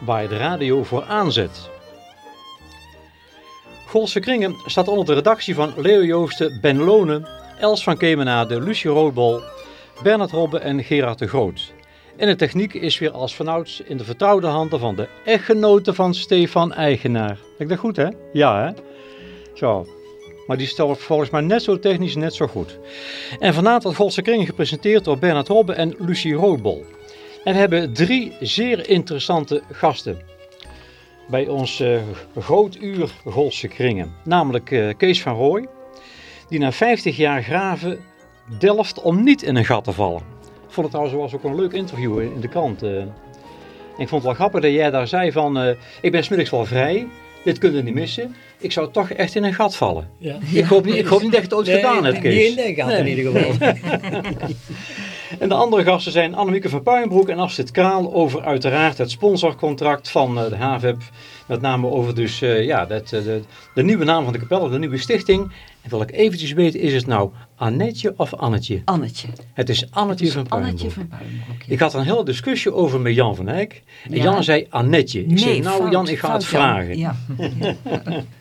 waar je de radio voor aanzet. Golse Kringen staat onder de redactie van Leo Joosten, Ben Lonen, Els van Kemenade, Lucie Roodbol, Bernard Robbe en Gerard de Groot. En de techniek is weer als vanouds in de vertrouwde handen van de echtgenote van Stefan Eigenaar. Ik dat goed hè? Ja hè? Zo. Maar die stelt volgens mij net zo technisch net zo goed. En vanavond wordt Golse Kringen gepresenteerd door Bernard Robbe en Lucie Roodbol. En we hebben drie zeer interessante gasten bij ons uh, groot uur Golse Kringen. Namelijk uh, Kees van Rooij, die na 50 jaar graven delft om niet in een gat te vallen. Ik vond het trouwens was ook een leuk interview in de krant. Uh. ik vond het wel grappig dat jij daar zei van, ik ben smiddags wel vrij, dit kun je niet missen. Ik zou toch echt in een gat vallen. Ja. Ik, hoop niet, ik hoop niet dat je het ooit nee, gedaan hebt, Kees. Niet in een gat nee. in ieder geval. En de andere gasten zijn Annemieke van Puinbroek en Astrid Kraal over uiteraard het sponsorcontract van de HVEP. Met name over dus, uh, ja, dat, de, de, nieuwe naam van de kapel, de nieuwe stichting. En wil ik eventjes weten, is het nou Annetje of Annetje? Annetje. Het is Annetje is van Puinbroek. Annetje van Puinbroek, ja. Ik had een hele discussie over met Jan van Eyck. En ja. Jan zei Annetje. Ik nee, zei, nou fout, Jan, ik ga fout, het vragen. Ja.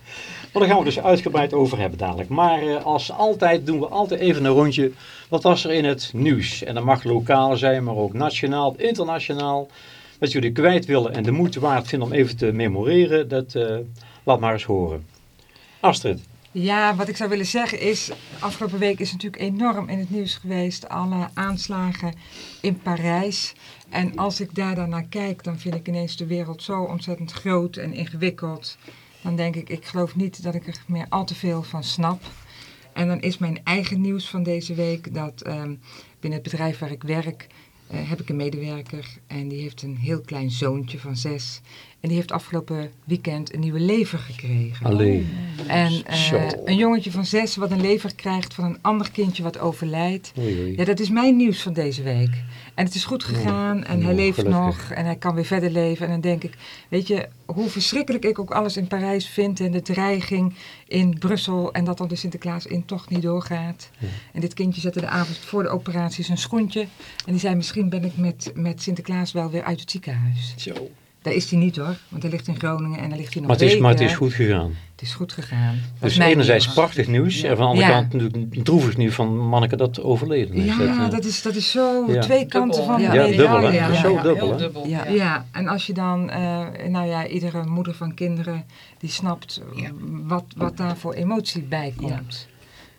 Maar daar gaan we dus uitgebreid over hebben dadelijk. Maar uh, als altijd doen we altijd even een rondje. Wat was er in het nieuws? En dat mag lokaal zijn, maar ook nationaal, internationaal. Wat jullie kwijt willen en de moeite waard vinden om even te memoreren, dat uh, laat maar eens horen. Astrid. Ja, wat ik zou willen zeggen is, afgelopen week is natuurlijk enorm in het nieuws geweest. Alle aanslagen in Parijs. En als ik daar dan naar kijk, dan vind ik ineens de wereld zo ontzettend groot en ingewikkeld dan denk ik, ik geloof niet dat ik er meer al te veel van snap. En dan is mijn eigen nieuws van deze week dat um, binnen het bedrijf waar ik werk, uh, heb ik een medewerker en die heeft een heel klein zoontje van zes. En die heeft afgelopen weekend een nieuwe lever gekregen. Alleen. En uh, een jongetje van zes wat een lever krijgt van een ander kindje wat overlijdt. Oei, oei. Ja, dat is mijn nieuws van deze week. En het is goed gegaan en hij leeft gelukkig. nog en hij kan weer verder leven. En dan denk ik, weet je, hoe verschrikkelijk ik ook alles in Parijs vind en de dreiging in Brussel en dat dan de Sinterklaas in toch niet doorgaat. Ja. En dit kindje zette de avond voor de operatie zijn schoentje en die zei misschien ben ik met, met Sinterklaas wel weer uit het ziekenhuis. Zo. Daar is hij niet hoor, want hij ligt in Groningen en daar ligt hij nog Maar het, is, weken. maar het is goed gegaan. Het is goed gegaan. Dat Dus enerzijds nieuws. prachtig nieuws. Ja. En van de andere Ja. kant natuurlijk droevig nieuws van Manneke dat overleden is. Ja, eh, dat is, dat is zo Ja. twee kanten Dubbel, van ja, Ja, dubbel hè. zo ja. dubbel heel hè. dubbel. Ja. Ja, en als je dan, eh, nou ja, iedere moeder van kinderen die snapt eh, Ja. wat, wat daar voor emotie bij komt.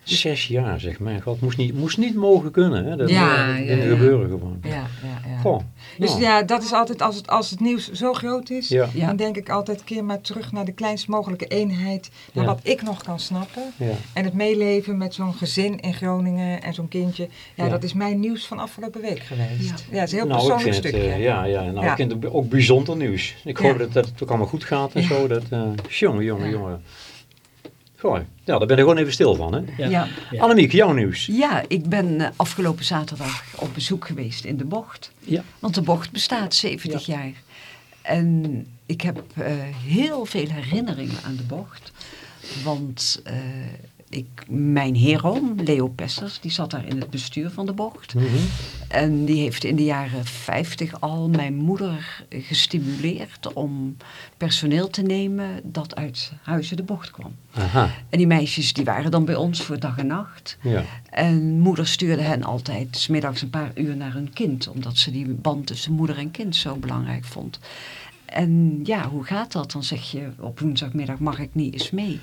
Zes jaar zeg, mijn god. Moest niet, moest niet mogen kunnen hè. Dat Ja, eh, ja, ja. gebeuren gewoon. Ja, ja, ja. Goh. Dus nou, ja, dat is altijd, als het, als het nieuws zo groot is, Ja. Ja. dan denk ik altijd, keer maar terug naar de kleinst mogelijke eenheid, naar Ja. wat ik nog kan snappen. Ja. En het meeleven met zo'n gezin in Groningen en zo'n kindje, ja, Ja. dat is mijn nieuws van afgelopen week geweest. Ja, Ja. het is een heel Nou, persoonlijk het, stukje. eh, ja, ja. Nou, Ja. ik vind het ook bijzonder nieuws. Ik hoop dat, dat het ook allemaal goed gaat en Ja. zo. Dat, eh jongen, jongen, Ja. jongen. Goh, ja, daar ben ik gewoon even stil van, hè. Ja. Ja. Ja. Annemiek, jouw nieuws. ik ben eh, afgelopen zaterdag op bezoek geweest in de bocht. Ja. Want de bocht bestaat 70 jaar. En ik heb eh, heel veel herinneringen aan de bocht. Want eh, ik, mijn hero, Leo Pessers, die zat daar in het bestuur van de bocht. Mhm. En die heeft in de jaren 50 al mijn moeder gestimuleerd om personeel te nemen dat uit Huizen de Bocht kwam. Aha, En die meisjes die waren dan bij ons voor dag en nacht. ja. En moeder stuurde hen altijd 's middags een paar uur naar hun kind. Omdat ze die band tussen moeder en kind zo belangrijk vond. En ja, hoe gaat dat? Dan zeg je op woensdagmiddag mag ik niet eens mee.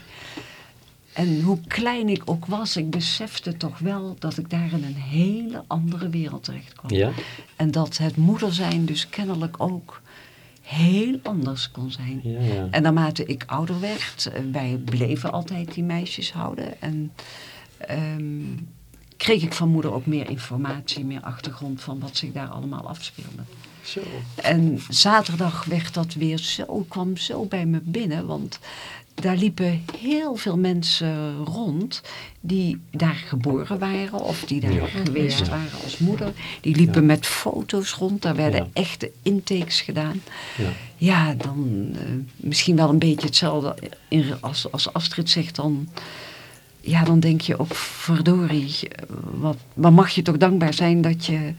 En hoe klein ik ook was, ik besefte toch wel dat ik daar in een hele andere wereld terecht kwam. Ja, En dat het moeder zijn dus kennelijk ook heel anders kon zijn. ja, ja. En naarmate ik ouder werd, eh, wij bleven altijd die meisjes houden. En ehm, kreeg ik van moeder ook meer informatie, meer achtergrond van wat zich daar allemaal afspeelde. Zo. En zaterdag werd dat weer zo, kwam zo bij me binnen, want daar liepen heel veel mensen rond die daar geboren waren of die daar Ja. geweest Ja. waren als moeder. Die liepen Ja. met foto's rond, daar werden echte intakes gedaan. Ja. Ja, dan eh, misschien wel een beetje hetzelfde in, als, als Astrid zegt dan. Ja, dan denk je ook, verdorie, eh, wat, wat mag je toch dankbaar zijn dat je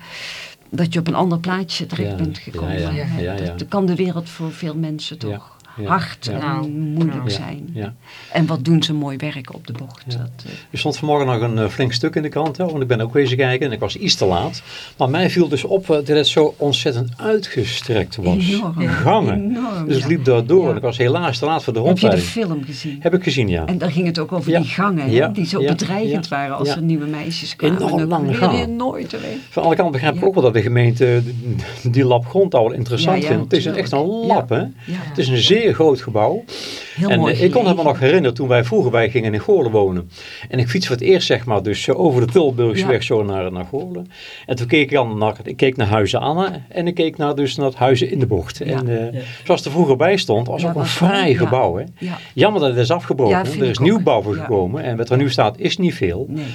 dat je op een ander plaatje terecht bent gekomen. ja. Dat kan de wereld voor veel mensen toch ja, hard ja. en Nou, moeilijk nou. zijn. Ja. En wat doen ze mooi werk op de bocht. Ja. Dat, eh, Er stond vanmorgen nog een eh, flink stuk in de krant, hè, want ik ben ook wezen kijken en ik was iets te laat. Maar mij viel dus op eh, dat het zo ontzettend uitgestrekt was. Enorm. Gangen. Enorm, Dus het ja. liep daardoor Ja. en ik was helaas te laat voor de Heb je de rondleiding. film gezien? Heb ik gezien, ja. En daar ging het ook over Ja. die gangen, die zo Ja. bedreigend Ja. waren als Ja. er nieuwe meisjes kwamen. Enorm lange gangen. nooit. Van alle kanten begrijp ik Ja. ook wel dat de gemeente die lab grond al interessant Ja, ja, vindt. Het is een, echt een lab, hè. Ja, Het is een zeer groot gebouw. Heel en mooi eh, ik kon me gelegen. nog herinneren toen wij vroeger wij gingen in Goorlen wonen. En ik fiets voor het eerst zeg maar dus eh, over de Tilburgsweg Ja. zo naar, naar Goorlen. En toen keek ik dan naar, ik keek naar Huizen Anne en ik keek naar, dus naar het Huizen in de Bocht. Ja. En eh, zoals er vroeger bij stond, was ook een fraai gebouw. Hè? Ja, Jammer dat het is afgebroken. Er is nieuwbouw voor gekomen. En wat er nu staat is niet veel. nee.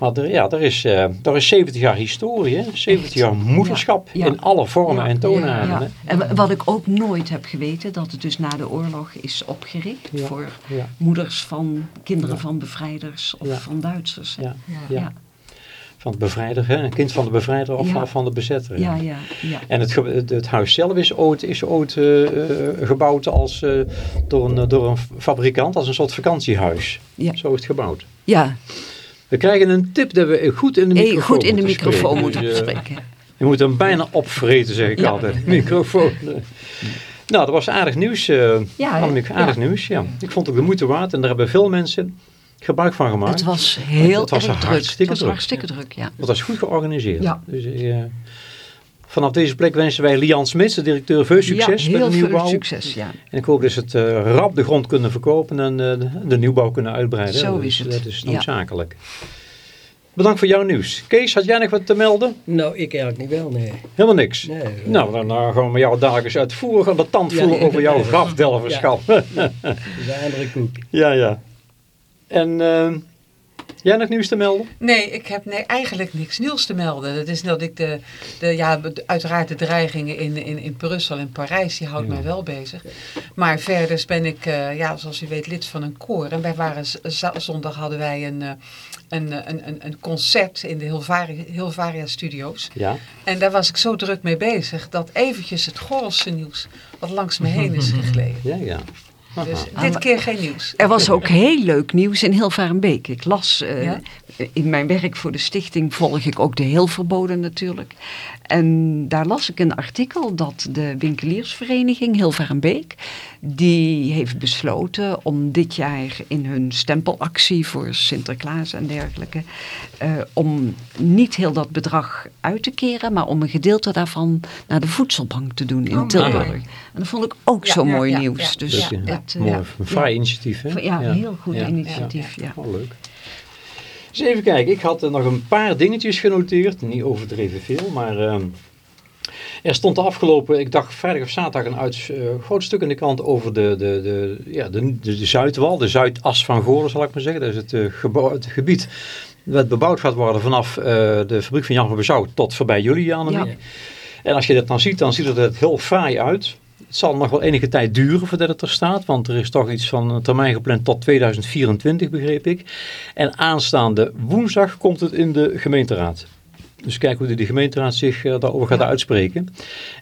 Maar er, ja, er, is, eh er is 70 jaar historie. Hè? 70 Echt. jaar moederschap in alle vormen en toonaarden. En wa- wat ik ook nooit heb geweten, dat het dus na de oorlog is opgericht Ja. voor Ja. moeders van kinderen Ja. van bevrijders of Ja. van Duitsers. Ja. Ja. Ja. Ja. Van de bevrijder, hè? een kind van de bevrijder of Ja. van, van de bezetter. Ja, ja, ja. En het, het, het huis zelf is ooit, is ooit eh, eh, gebouwd als, eh, door, een, door een fabrikant als een soort vakantiehuis. Ja. Zo is het gebouwd. Ja, We krijgen een tip dat we goed in de Hey, microfoon goed in de moeten microfoon spreken. moeten spreken. Je moet hem bijna opvreten, zeg ik Ja. altijd. De microfoon. Nou, dat was aardig nieuws. eh Ja? Annemiek, aardig Ja. nieuws, ja. Ik vond het ook de moeite waard en daar hebben veel mensen gebruik van gemaakt. Het was heel Het was erg druk. hartstikke Het was hartstikke druk, ja. Dat is goed georganiseerd. Ja. Dus, eh, vanaf deze plek wensen wij Lian Smits, de directeur, veel succes ja, met de nieuwbouw. veel succes, ja. En ik hoop dus het eh, rap de grond kunnen verkopen en de, nieuwbouw kunnen uitbreiden. Zo dat is het. Dat is Ja. Bedankt voor jouw nieuws. Kees, had jij nog wat te melden? Nou, ik eigenlijk niet wel, nee. Helemaal niks. nee Nou, dan eh, gaan we met jou dadelijk eens uitvoerig aan de tand Ja, voelen ja, over jouw ja. grafdelverschap. dat is een andere koek. Ja, ja. En eh, jij nog nieuws te melden? Nee, ik heb nee, eigenlijk niks nieuws te melden. Dat is dat ik de, de ja, de- uiteraard de dreigingen in, in, in Brussel en Parijs, die houdt Ja. mij wel bezig. Maar verder ben ik, eh, ja, zoals u weet, lid van een koor. En wij waren, zondag hadden wij een, eh, een, eh, een, een, een concert in de Hilvaria, Hilvaria Studio's. Ja. En daar was ik zo druk mee bezig dat eventjes het Gorelse nieuws wat langs me heen is gegleden. Ja, ja. Dus Ah, dit keer geen nieuws. Er was ook heel leuk nieuws in Hilvarenbeek. Ik las eh, Ja? in mijn werk voor de stichting volg ik ook de heel verboden natuurlijk. En daar las ik een artikel dat de winkeliersvereniging Hilvarenbeek die heeft besloten om dit jaar in hun stempelactie voor Sinterklaas en dergelijke eh, om niet heel dat bedrag uit te keren, maar om een gedeelte daarvan naar de voedselbank te doen in Oh, Tilburg. En dat vond ik ook Ja, zo ja, mooi ja, nieuws. ja, dus ja. Het, eh, Mooi, een fraai initiatief, hè? Ja, heel goed initiatief. Ja. Oh, leuk. Dus even kijken, ik had nog een paar dingetjes genoteerd. Niet overdreven veel, maar ehm, er stond de afgelopen, ik dacht vrijdag of zaterdag, een uit, eh, groot stuk in de krant over de, de, de, ja, de, de, de Zuidwal, de Zuidas van Goorlen zal ik maar zeggen. Dat is het, eh, gebouw, het gebied dat bebouwd gaat worden vanaf de fabriek van Jan van Bezouw tot voorbij jullie aan. Ja. En als je dat dan ziet, dan ziet het er heel fraai uit. Het zal nog wel enige tijd duren voordat het er staat, want er is toch iets van een termijn gepland tot 2024, begreep ik. En aanstaande woensdag komt het in de gemeenteraad. Dus kijk hoe de, de gemeenteraad zich eh, daarover gaat Ja. uitspreken.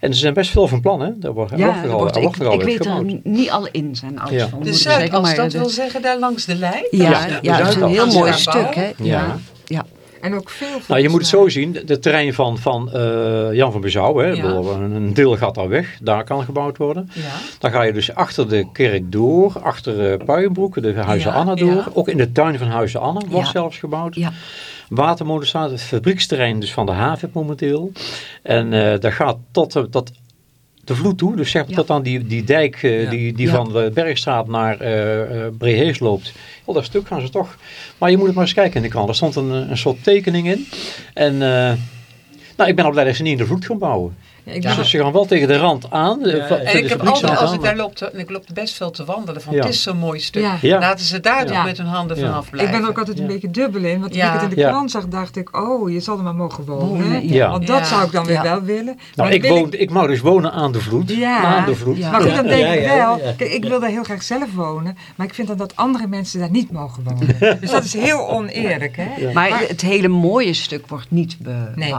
En er zijn best veel van plannen. Hè? Daar wordt, er wordt al, wordt- er wordt ik, er al ik weet gebouwd. er niet alle in zijn alles Ja. van. Ik Zuidas, dat de- wil zeggen daar langs de lijn? Ja, Ja, het is een heel mooi stuk, hè? Ja. Ja. En ook veel Nou, je moet het zo zien. De terrein van, van eh, Jan van Bezouw, hè, Ja. Een deel gaat daar weg. Daar kan gebouwd worden. Ja. Dan ga je dus achter de kerk door, achter uh, Puienbroek, de Huizen Ja, Anna door. Ook in de tuin van Huizen Anna wordt zelfs gebouwd. Ja. Watermolen staat, het fabrieksterrein dus van de haven momenteel. En eh dat gaat tot, eh, tot de vloed toe. Dus zeg maar Ja. tot aan die, die dijk eh, Ja. die, die Ja. van de Bergstraat naar eh Brehees loopt. Heel dat stuk gaan ze toch. Maar je moet het maar eens kijken in de krant. Er stond een, een soort tekening in. En nou, ik ben al blij dat ze niet in de vloed gaan bouwen. Ja, ik Ja. Dus ze gaan wel tegen de rand aan. eh, Ja. En ik heb altijd, als ik daar loop, te, en ik loop best veel te wandelen, van Ja. het is zo'n mooi stuk. Ja. Ja. Laten ze daar toch met hun handen Ja. vanaf Ik blijven. ben ook altijd een Ja. beetje dubbel in. Want toen Ja. ik het in de Ja. krant zag, dacht ik, oh, je zal er maar mogen wonen. Want dat Ja. zou ik dan weer Ja. wel willen. Nou, Maar ik, wil woon, ik mag dus wonen aan de vloed. Ja. Aan de vloed. Ja. Maar goed, dan denk Ja, ik wel, kijk, ik wil daar heel graag zelf wonen, maar ik vind dan dat andere mensen daar niet mogen wonen. Dus dat is heel oneerlijk, hè? Maar, het hele mooie stuk wordt niet nee.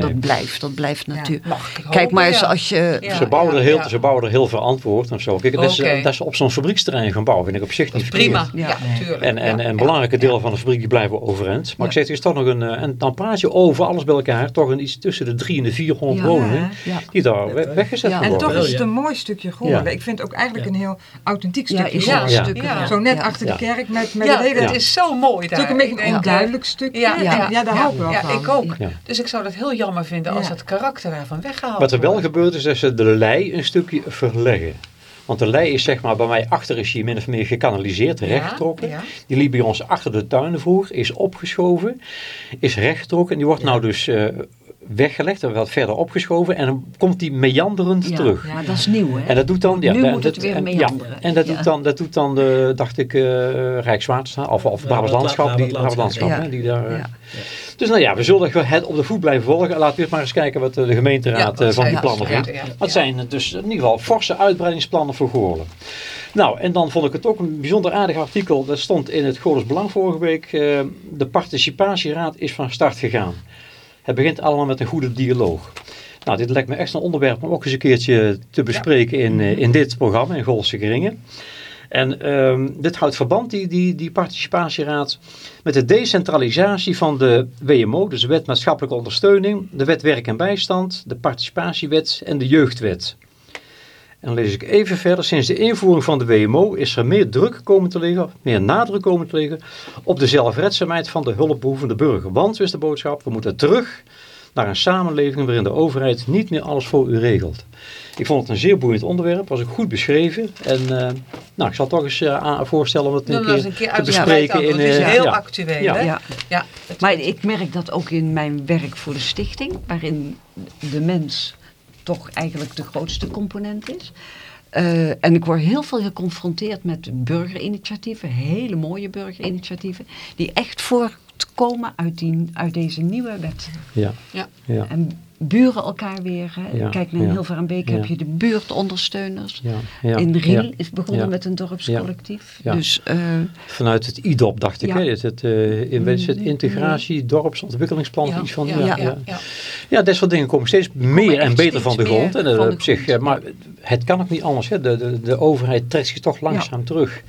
dat blijft, dat blijft natuurlijk. Kijk maar eens ja. als je... Ja, ze, bouwen ja, er heel, ja. ze bouwen er heel verantwoord en zo. Kijk, dat, is, dat is op zo'n fabrieksterrein gaan bouwen, vind ik op zich Dat niet prima. Ja. En, en, en ja. belangrijke delen van de fabriek die blijven overeind. Maar ik zeg, er is toch nog een... eh, En dan praat je over alles bij elkaar. Toch een iets tussen de drie en de 400 Ja. woningen. Ja. Die daar we- weggezet Ja. En worden. toch is het een mooi stukje geworden. Ja. Ik vind het ook eigenlijk Ja. een heel authentiek stukje geworden. Ja. stuk. Ja. Zo net Ja. achter de kerk met, met Ja, het hele... het is zo mooi daar. Het is ook een beetje een onduidelijk stukje. Ja, En ja, ja, daar hou ik wel ja, van. ik ook. Dus ik zou dat heel jammer vinden als het karakter daarvan weggehaald Wat er wel gebeurt is dat ze de lei een stukje verleggen. Want de lei is zeg maar bij mij achter is hier min of meer gekanaliseerd, Ja, rechtgetrokken. ja. Die liep bij ons achter de tuinen vroeger, is opgeschoven, is rechtgetrokken. En die wordt nou dus eh, weggelegd en wat verder opgeschoven. En dan komt die meanderend Ja, terug. ja, dat is nieuw, hè? En dat doet dan, ja, Nu dat- moet het dat- weer en, meanderen. Ja, en dat Ja. doet dan, dat doet dan de, dacht ik, eh Rijkswaterstaat of, of Brabants Brabant Landschap. Die, Landschap, Brabants Landschap, ja. hè, die daar, eh, Ja. Dus nou ja, we zullen het op de voet blijven volgen. Laten we maar eens kijken wat eh, de gemeenteraad Ja, eh, van die plannen vindt. ja. zijn dus in ieder geval forse uitbreidingsplannen voor Goorlen. Nou, en dan vond ik het ook een bijzonder aardig artikel. Dat stond in het Goorles Belang vorige week. eh, de participatieraad is van start gegaan. Het begint allemaal met een goede dialoog. Nou, dit lijkt me echt een onderwerp om ook eens een keertje te bespreken in, in dit programma, in Goolse Geringen. En ehm, dit houdt verband, die, die, die participatieraad, met de decentralisatie van de WMO, dus de Wet Maatschappelijke Ondersteuning, de Wet Werk en Bijstand, de Participatiewet en de Jeugdwet. En dan lees ik even verder. Sinds de invoering van de WMO is er meer druk komen te liggen, meer nadruk komen te liggen op de zelfredzaamheid van de hulpbehoevende burger. Want, is de boodschap, we moeten terug naar een samenleving waarin de overheid niet meer alles voor u regelt. Ik vond het een zeer boeiend onderwerp, was ook goed beschreven. En eh, nou, ik zal toch eens eh, aan- voorstellen om het een keer, eens een keer te bespreken. In, Het is eh, heel ja. actueel, Ja. hè? Ja. Ja, het- Maar ik merk dat ook in mijn werk voor de stichting, waarin de mens toch eigenlijk de grootste component is. Eh, en ik word heel veel geconfronteerd met burgerinitiatieven, hele mooie burgerinitiatieven, die echt voortkomen uit, die, uit deze nieuwe wet. Ja. Ja. Ja. En buren elkaar weer. Hè. Ja, Kijk naar ja. Hilvarenbeek Ja. heb je de buurtondersteuners. Ja, ja, in Riel ja. is begonnen Ja. met een dorpscollectief. Ja. Dus eh, Vanuit het IDOP dacht ik, Ja. hè? Het, het, eh, in, het Mm, integratie, dorpsontwikkelingsplan, of iets van. Ja, ja, ja. ja. Ja, dat soort dingen komen steeds meer en beter van de grond. En, dat op zich, maar het kan ook niet anders. Hè. De, de, de overheid trekt zich toch langzaam terug.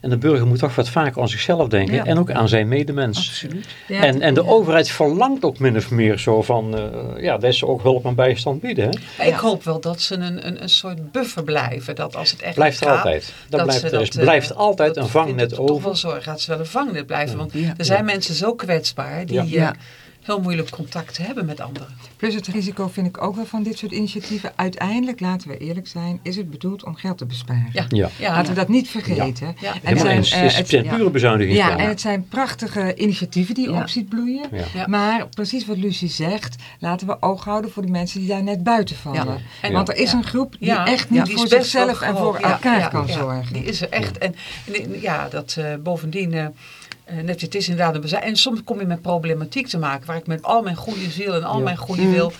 En de burger moet toch wat vaker aan zichzelf denken. Ja. En ook aan zijn medemens. absoluut. Ja, En, en de ja. overheid verlangt ook min of meer zo van, eh, ja, dat ze ook hulp en bijstand bieden. Hè. Maar Ik hoop wel dat ze een, een, een soort buffer blijven. Dat als het echt Blijft er gaat, altijd. Dat, dat blijft, er is, dat, eh, blijft altijd dat een vangnet ik toch over. wel zorgen dat ze wel een vangnet blijven. Want Ja. er zijn mensen zo kwetsbaar die Ja. Heel moeilijk contact hebben met anderen. Plus het risico vind ik ook wel van dit soort initiatieven. Uiteindelijk, laten we eerlijk zijn, is het bedoeld om geld te besparen. Ja. Ja, Ja, Laten we dat niet vergeten. Ja. En zijn, eh, Het is- het- het zijn pure bezuinigingen. Ja, en het zijn prachtige initiatieven die Ja. op ziet bloeien. Ja. Ja. Maar precies wat Lucie zegt, laten we oog houden voor de mensen die daar net buiten vallen. Ja. En- Want er is ja. een groep die Ja, echt niet die voor zichzelf en voor Ja, elkaar ja, kan ja. zorgen. Die is er echt. En, en ja, dat eh, bovendien, eh, eh, net, het is inderdaad een bezuin. En soms kom je met problematiek te maken waar ik met al mijn goede ziel en al Ja. mijn goede Mm. wil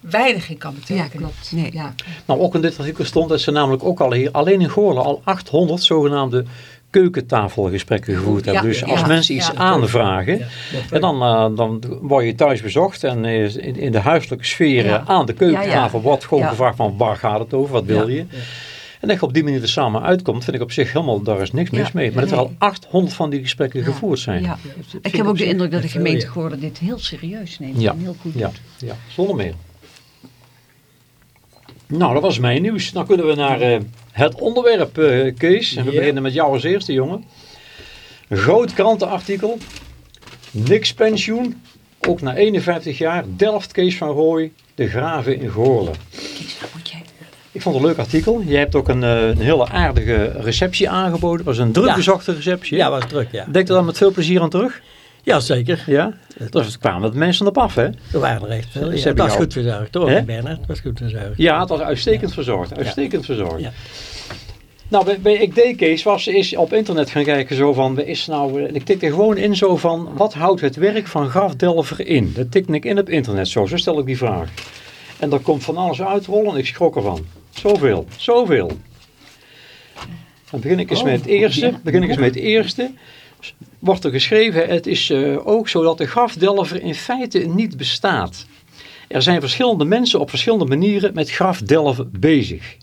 weinig in kan Ja, betekenen. klopt. Nee. Ja. Nou, ook in dit artikel stond dat ze namelijk ook al hier, alleen in Goorlen, al 800 zogenaamde keukentafelgesprekken gevoerd hebben. Ja, dus als ja, mensen iets ja. aanvragen, Ja, en dan, eh, dan word je thuis bezocht en in, in de huiselijke sfeer Ja. eh, aan de keukentafel Ja, ja. wordt gewoon Ja. gevraagd van waar gaat het over, wat wil Ja. je? En dat je op die manier er samen uitkomt, vind ik op zich helemaal, daar is niks Ja. mis mee. Maar dat er al 800 van die gesprekken Ja. gevoerd zijn. Ja. Ik heb ook de indruk dat de gemeente ja. Goorlen dit heel serieus neemt Ja. en heel goed Ja, doet. ja, zonder meer. Nou, dat was mijn nieuws. Dan kunnen we naar eh, het onderwerp, eh, Kees. En we Ja. beginnen met jou als eerste, jongen. Een groot krantenartikel. Niks pensioen. Ook na 51 jaar. Delft Kees van Rooij. De graven in Goorlen. Kees, wat moet jij? Ik vond het een leuk artikel. Je hebt ook een, eh, een hele aardige receptie aangeboden. Het was een druk Ja. bezochte receptie. Ja, was druk, ja. Denk er dan met veel plezier aan terug? Ja, zeker. Ja? Dus kwamen wat mensen op af, hè? Er waren er echt veel. Ze Ja, het was goed verzorgd, hoor? Bernard. Het was goed verzorgd. Ja, het was uitstekend verzorgd. Uitstekend verzorgd. Ja. Nou, bij, bij Ik deed Kees was is op internet gaan kijken zo van, is nou, en ik tikte gewoon in zo van, wat houdt het werk van Graf Delver in? Dat tikte ik in op internet zo, zo stel ik die vraag. En daar komt van alles uitrollen en ik schrok ervan. Zoveel, zoveel. Dan begin ik eens Oh, met het eerste, ja. begin ik eens met het eerste. Wordt er geschreven, het is eh, ook zo dat de grafdelver in feite niet bestaat. Er zijn verschillende mensen op verschillende manieren met grafdelven bezig.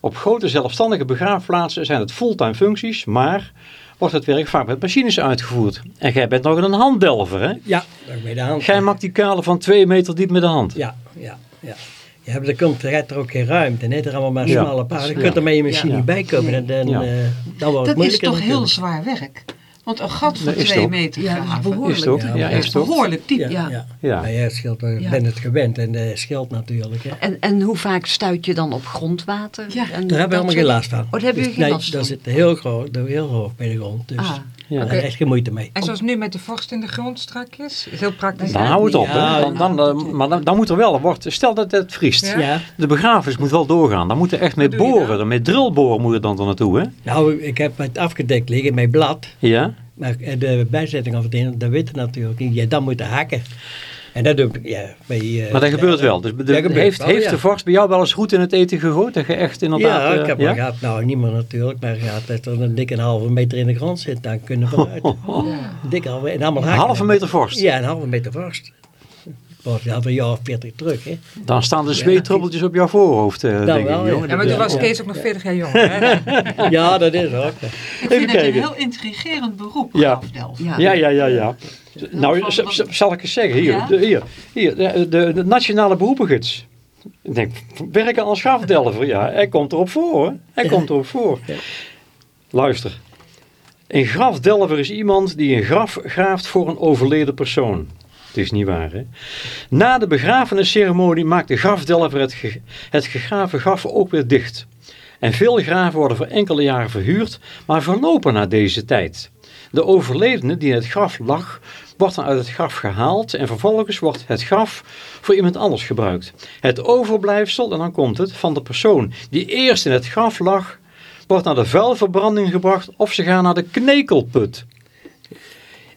Op grote zelfstandige begraafplaatsen zijn het fulltime functies, maar wordt het werk vaak met machines uitgevoerd. En jij bent nog een handdelver, hè? Ja, dat bij de hand. Jij maakt die kalen van twee meter diep met de hand. Ja, ja, ja. Ja, maar er komt er er ook geen ruimte. Nee, er allemaal maar Ja. smalle paden. Je Ja. kunt er met je machine Ja. niet bij komen. En dan, Ja. eh, dan wordt het Dat is toch heel natuurlijk. zwaar werk? Want een gat van Dat is twee meter Ja, dat is graven behoorlijk. Is het ook? Ja, Ja, is behoorlijk diep. Ja, Ja. ja. Ja. Maar jij scheelt, Ja. ben het gewend en uh, scheelt natuurlijk. Hè. En, en hoe vaak stuit je dan op grondwater? Ja, En Daar hebben dat we helemaal geen last van. Oh, daar hebben Dus jullie geen nee, last van? dat zit heel groot, heel hoog bij de grond. Dus Ah, Ja. daar heb je echt geen moeite mee. En zoals nu met de vorst in de grond strakjes. Is heel praktisch. Dan hè? hou het op. Ja? Dan, dan, dan- maar dan, dan moet er wel, wordt, stel dat het vriest. Ja. De begrafenis moet wel doorgaan. Dan moet er echt mee je boren. Met drillboren moet het dan er naartoe, hè? Nou, ik heb het afgedekt liggen met blad. Ja? Maar de bijzetting of het een, dat weet je natuurlijk niet. Ja, dan moet je hakken. En dat doe ik, ja, bij... eh, Maar dat gebeurt wel. Dus de- Dat gebeurt heeft, wel, heeft ja. de vorst bij jou wel eens goed in het eten gegooid? Dat je echt inderdaad... Ja, ik eh, heb ja? gehad. Nou, niet meer natuurlijk, maar gehad dat er een dikke halve meter in de grond zit. Dan kunnen we eruit. Een dikke halve, en allemaal Een halve meter vorst. Ja, een halve meter vorst. Was al een jaar of veertig terug, hè. Dan staan de zweetrubbeltjes op jouw voorhoofd, eh, denk wel, ik. ja. jongen. Ja, maar toen Ja. was Kees ook nog 40 jaar jong. Hè? Ja, dat is ook. Ik Even vind het een heel intrigerend beroep, Ja. grafdelver. ja. Ja, ja, ja, ja. Nou, zal ik eens zeggen. Hier, Ja? de, hier, hier de, de, de nationale beroepengids. Ik denk, werken als grafdelver. Ja, hij komt erop voor, hoor. Hij komt erop voor. Ja. Luister. Een grafdelver is iemand die een graf graaft voor een overleden persoon. Het is niet waar, hè? Na de begrafenisceremonie maakt de grafdelver het, het gegraven graf ook weer dicht. En veel graven worden voor enkele jaren verhuurd, maar verlopen na deze tijd. De overledene die in het graf lag, wordt dan uit het graf gehaald en vervolgens wordt het graf voor iemand anders gebruikt. Het overblijfsel, en dan komt het, van de persoon die eerst in het graf lag, wordt naar de vuilverbranding gebracht of ze gaan naar de knekelput.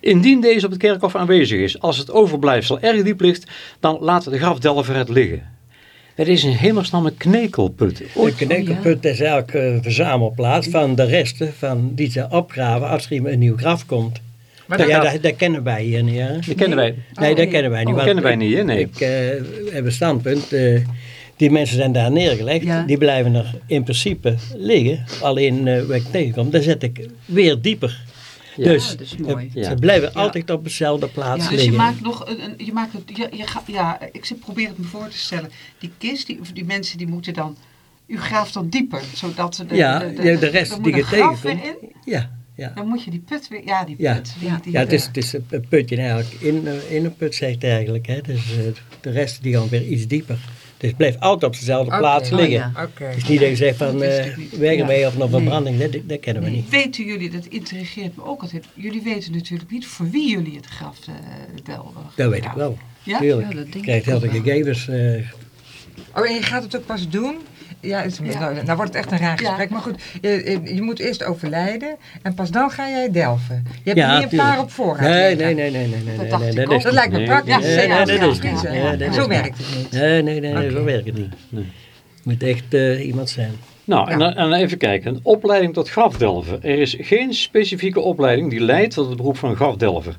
Indien deze op het kerkhof aanwezig is, als het overblijfsel erg diep ligt, dan laat de grafdelver het liggen. Het is een hemelsnaam een knekelput. De knekelput is eigenlijk een verzamelplaats van de resten van die ze opgraven als er een nieuw graf komt. Maar ja, dat dat, dat kennen wij hier niet. Hè? Die kennen wij. Nee, Oh, dat nee. kennen wij niet. Dat want kennen wij ik- niet, hè? Nee. Ik eh, heb een standpunt. eh, die mensen zijn daar neergelegd. Ja. Die blijven er in principe liggen. Alleen uh, waar ik tegenkom, dan zet ik weer dieper. Ja. Dus Ja, dat is mooi. Ja. ze blijven Ja. altijd op dezelfde plaats Ja. Dus je liggen. maakt nog een, een- je maakt het, je, je gaat, ja, ik zit, probeer het me voor te stellen. Die kist, die, of die mensen die moeten dan, u graaft dan dieper, zodat de, Ja, de, ja, de rest dan die je tegenkomt. in. Ja, ja. Dan moet je die put weer, ja die put. Die, Ja. die, Ja, het is, het is een putje eigenlijk in, eh, in een put, zegt hij eigenlijk. Hè. Dus eh, de rest die gaan weer iets dieper. Dus het blijft altijd op dezelfde plaats Oh, liggen. ja. Oké. Het is niet dat je zegt van wist eh ik weg Ja. of nog Nee. verbranding. Dat, dat kennen we niet. Weten jullie, dat intrigeert me ook altijd, jullie weten natuurlijk niet voor wie jullie het graf uh, delven. Dat weet ik wel. Ja? Dat denk je krijgt ik heel gegevens. eh, Oh, en je gaat het ook pas doen? Ja, is, Ja. Nou, nou wordt het echt een raar Ja. gesprek. Maar goed, je, je- moet eerst overlijden en pas dan ga jij delven. Je hebt Ja, niet een paar op voorraad nee, liggen. nee, nee, nee, nee, nee, Dat nee, nee, dat Dat lijkt me Nee, praktisch. nee, nee, Zo werkt het niet. Nee, nee, nee, nee, zo werkt het niet. Nee. Het moet echt eh, iemand zijn. Nou, en, dan, en dan even kijken. Een opleiding tot grafdelver. Er is geen specifieke opleiding die leidt tot het beroep van grafdelver.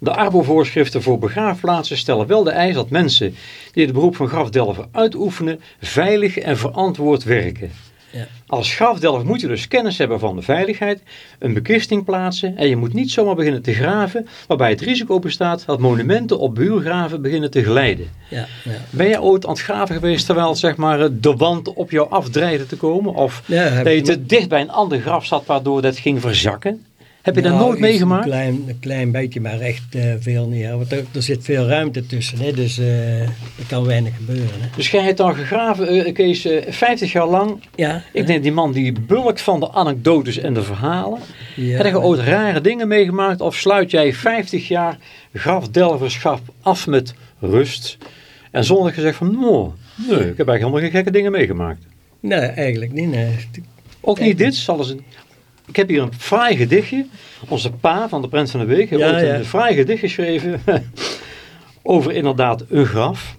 De arbo-voorschriften voor begraafplaatsen stellen wel de eis dat mensen die het beroep van grafdelver uitoefenen, veilig en verantwoord werken. Ja. Als grafdelver moet je dus kennis hebben van de veiligheid, een bekisting plaatsen en je moet niet zomaar beginnen te graven waarbij het risico bestaat dat monumenten op buurgraven beginnen te glijden. Ja, ja. Ben je ooit aan het graven geweest terwijl zeg maar, de wand op jou af dreigde te komen? Of dat je te dicht bij een ander graf zat waardoor dat ging verzakken? Heb je dat Nou, nooit meegemaakt? Een klein, een klein beetje, maar echt eh, veel niet. Hè. Want er, er zit veel ruimte tussen, hè, dus eh, er kan weinig gebeuren. Hè. Dus jij hebt dan gegraven, eh, Kees, eh, 50 jaar lang. Ja, Ik denk die man die bulkt van de anekdotes en de verhalen. ja, Heb je ooit rare dingen meegemaakt? Of sluit jij 50 jaar grafdelverschap af met rust? En zonder gezegd van, nou, nee, ik heb eigenlijk helemaal geen gekke dingen meegemaakt. Nee, eigenlijk niet. Nee. Ook niet dit, zal eens een... Ik heb hier een fraai gedichtje. Onze pa van de Prins van de Week heeft Ja, ooit ja. een fraai gedicht geschreven over inderdaad een graf.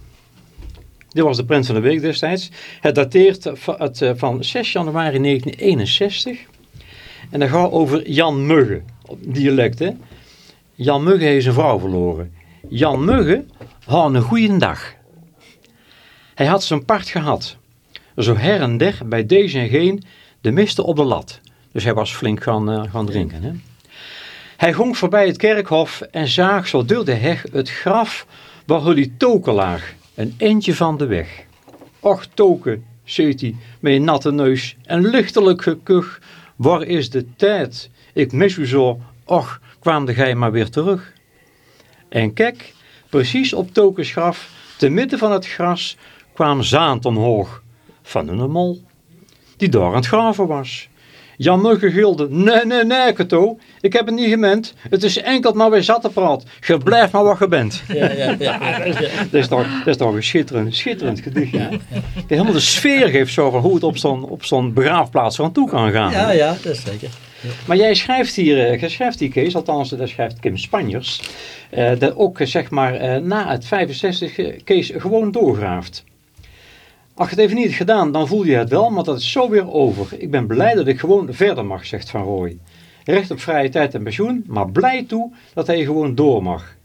Dit was de Prins van de Week destijds. Het dateert van, het, eh, van 6 januari 1961. En dat gaat over Jan Mugge, op dialect hè. Jan Mugge heeft zijn vrouw verloren. Jan Mugge had een goede dag. Hij had zijn part gehad. Zo her en der bij deze en geen de miste op de lat. Dus hij was flink gaan, eh, gaan drinken. Hè? Hij ging voorbij het kerkhof en zaag zo door de heg het graf waar Hully Token lag. Een eindje van de weg. Och Token, zeet hij met een natte neus en lichtelijk gekuch. Waar is de tijd? Ik mis u zo. Och, kwam de gij maar weer terug. En kijk, precies op Tokens graf, te midden van het gras, kwam zaand omhoog van een mol, die daar aan het graven was. Jan Mugge gilde, nee, nee, nee, Kato, ik heb het niet gemeend. Het is enkel maar weer zattenpraat. Je blijft maar wat je bent. Ja, ja, ja, ja. Dat is toch, dat is toch een schitterend, schitterend gedicht. Ja, Helemaal de sfeer geeft zo van hoe het op zo'n op zo'n begraafplaats aan toe kan gaan. ja, ja, dat is zeker. Maar jij schrijft hier, eh, jij schrijft hier Kees, althans dat schrijft Kim Spanjers, eh, dat ook eh, zeg maar eh, na het 65 eh, Kees gewoon doorgraaft. Je het even niet gedaan, dan voel je het wel, maar dat is zo weer over. Ik ben blij dat ik gewoon verder mag, zegt Van Rooij. Recht op vrije tijd en pensioen, maar blij toe dat hij gewoon door mag.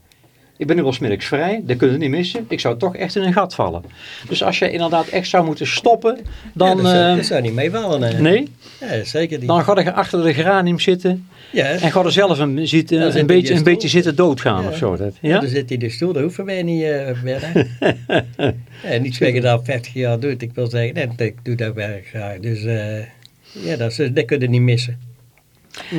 Ik ben nu wel smiddags vrij, dat kun je niet missen. Ik zou toch echt in een gat vallen. Dus als je inderdaad echt zou moeten stoppen, dan... ja, dat, zou, eh, dat zou niet meevallen. hè. nee, Ja, zeker niet. dan ga je achter de geranium zitten ja, en ga er zelf een, Dan een, zit beetje, een beetje zitten doodgaan Ja. of zo. Dat, ja? dan zit hij in de stoel, dat hoeven wij niet uh, verder. ja, niet zeggen dat al 50 jaar doet. Ik wil zeggen, nee, ik doe dat werk graag. Dus eh, ja, dat, is, dat kun je niet missen.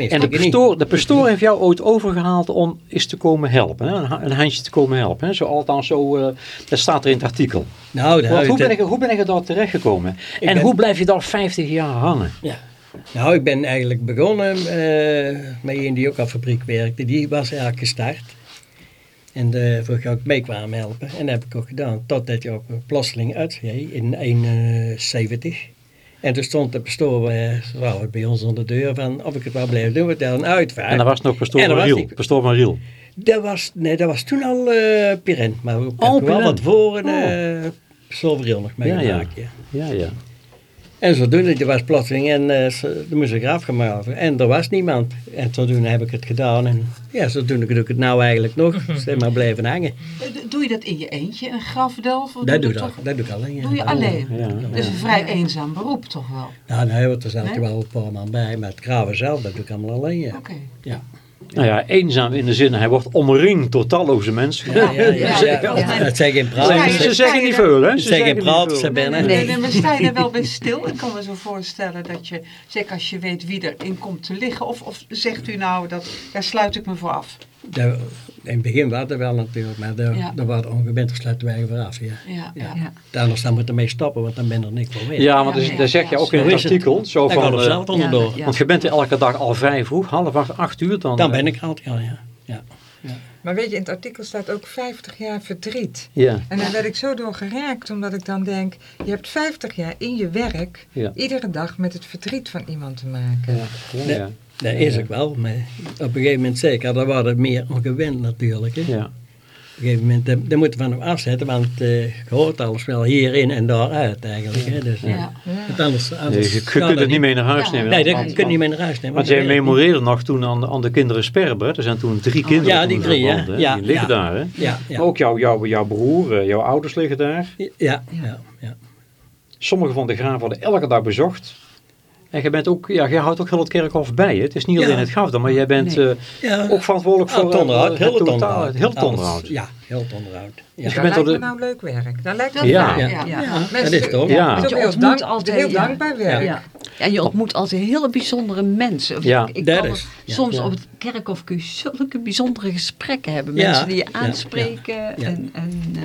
En de ik pastoor, de pastoor heeft jou ooit overgehaald om eens te komen helpen. Hè? Een, ha- een handje te komen helpen. Hè? Zo, althans, zo, eh, dat staat er in het artikel. Nou, Want hoe, ben je, hoe ben je daar terechtgekomen? Ik En ben- hoe blijf je daar 50 jaar hangen? Ja. Nou, ik ben eigenlijk begonnen eh, met een die ook aan fabriek werkte. Die was eigenlijk gestart. En de, voor ik ook mee kwam helpen. En dat heb ik ook gedaan. Totdat je ook plotseling uitging in 71. En toen stond de pastoor eh, bij ons onder de deur van of ik het wel bleef doen. Want een uitvaart. En dat was nog pastoor van Riel. die- Pastoor van Riel. Dat was, nee, dat was toen al Pirent. Maar we Oh, hebben wel wat voor een Riel nog Ja, ja. meegemaakt. ja. Ja, ja. En zodoende, er was plotseling en een graf gemaakt. En er was niemand. En zodoende heb ik het gedaan. En ja, zodoende doe ik het nou eigenlijk nog. Zeg maar blijven hangen. Eh, Doe je dat in je eentje, een grafdelf? Dat doe ik, dat doe ik alleen. ja. Doe je alleen? Ja, Dat is een vrij eenzaam beroep toch wel? Nou, nee, want er zaten Nee? wel een paar man bij. Maar het graven zelf, dat doe ik allemaal alleen. Ja. Oké. Ja. Nou ja, eenzaam in de zin, hij wordt omringd door talloze mensen. Ja, ja, ja. Het zijn geen praten. ze zeggen niet veel, hè? Ze zijn geen praten, ze binnen. nee, nee, maar sta je er wel bij stil? Ik kan me zo voorstellen dat je, zeker als je weet wie erin komt te liggen, of, of zegt u nou, dat, daar sluit ik me voor af. In het begin was het wel natuurlijk. Maar er, Ja. er wordt ongewenst sluiten wij vooraf. Ja. Ja, Ja. dan moet je ermee stoppen, want dan ben je er niks voor weer. Ja, want Ja, dat, ja, dat zeg je ja, ook in het artikel. Zo Dan van, we eh, zelf onderdoor. Ja. Want je bent er elke dag al vrij vroeg, half acht, acht uur. Dan, Dan eh, ben ik er altijd al, ja. ja. Maar weet je, in het artikel staat ook 50 jaar verdriet. Ja, En daar werd ik zo door geraakt, omdat ik dan denk, je hebt 50 jaar in je werk, ja. iedere dag met het verdriet van iemand te maken. Ja, ja. Dat is ook wel, maar op een gegeven moment zeker, daar het meer ongewend natuurlijk. Hè. ja. Op een gegeven moment, daar, moeten we van hem afzetten, want eh, je hoort alles wel hierin en daaruit eigenlijk. Hè. Dus, Ja. Ja. want anders, je, kunt het niet mee naar huis Ja. nemen. Nee, dat kun je niet mee naar huis nemen. Want jij memoreerde nog toen aan, aan de kinderen hè? Er zijn toen drie kinderen. Ja, die drie, hè? Ja, Die liggen ja. daar, hè? Ja, ja. Maar ook jouw, jouw, jouw broer, eh, jouw ouders liggen daar. Ja, ja, ja. Sommige van de graven worden elke dag bezocht. En jij bent ook, ja, jij houdt ook heel het kerkhof bij. Hè? Het is niet Ja. alleen het graf dan, maar jij bent Nee. eh, Ja, ook verantwoordelijk voor het onderhoud, eh, heel het onderhoud. heel het onderhoud. Ja, heel het onderhoud. Ja. Dus je Dat bent lijkt me nou leuk werk. Dat lijkt me Ja. Ja. Ja, Mensen- dat is toch? Ja. Het is Je ontmoet dank, altijd, heel ja. dankbaar werk. Ja. Ja, je ontmoet altijd hele bijzondere mensen. Ja, ik, dat kan is, ja. soms Ja. op het kerkhof kun je zulke bijzondere gesprekken hebben. Ja, Mensen die je ja, aanspreken. ja. En, en, eh,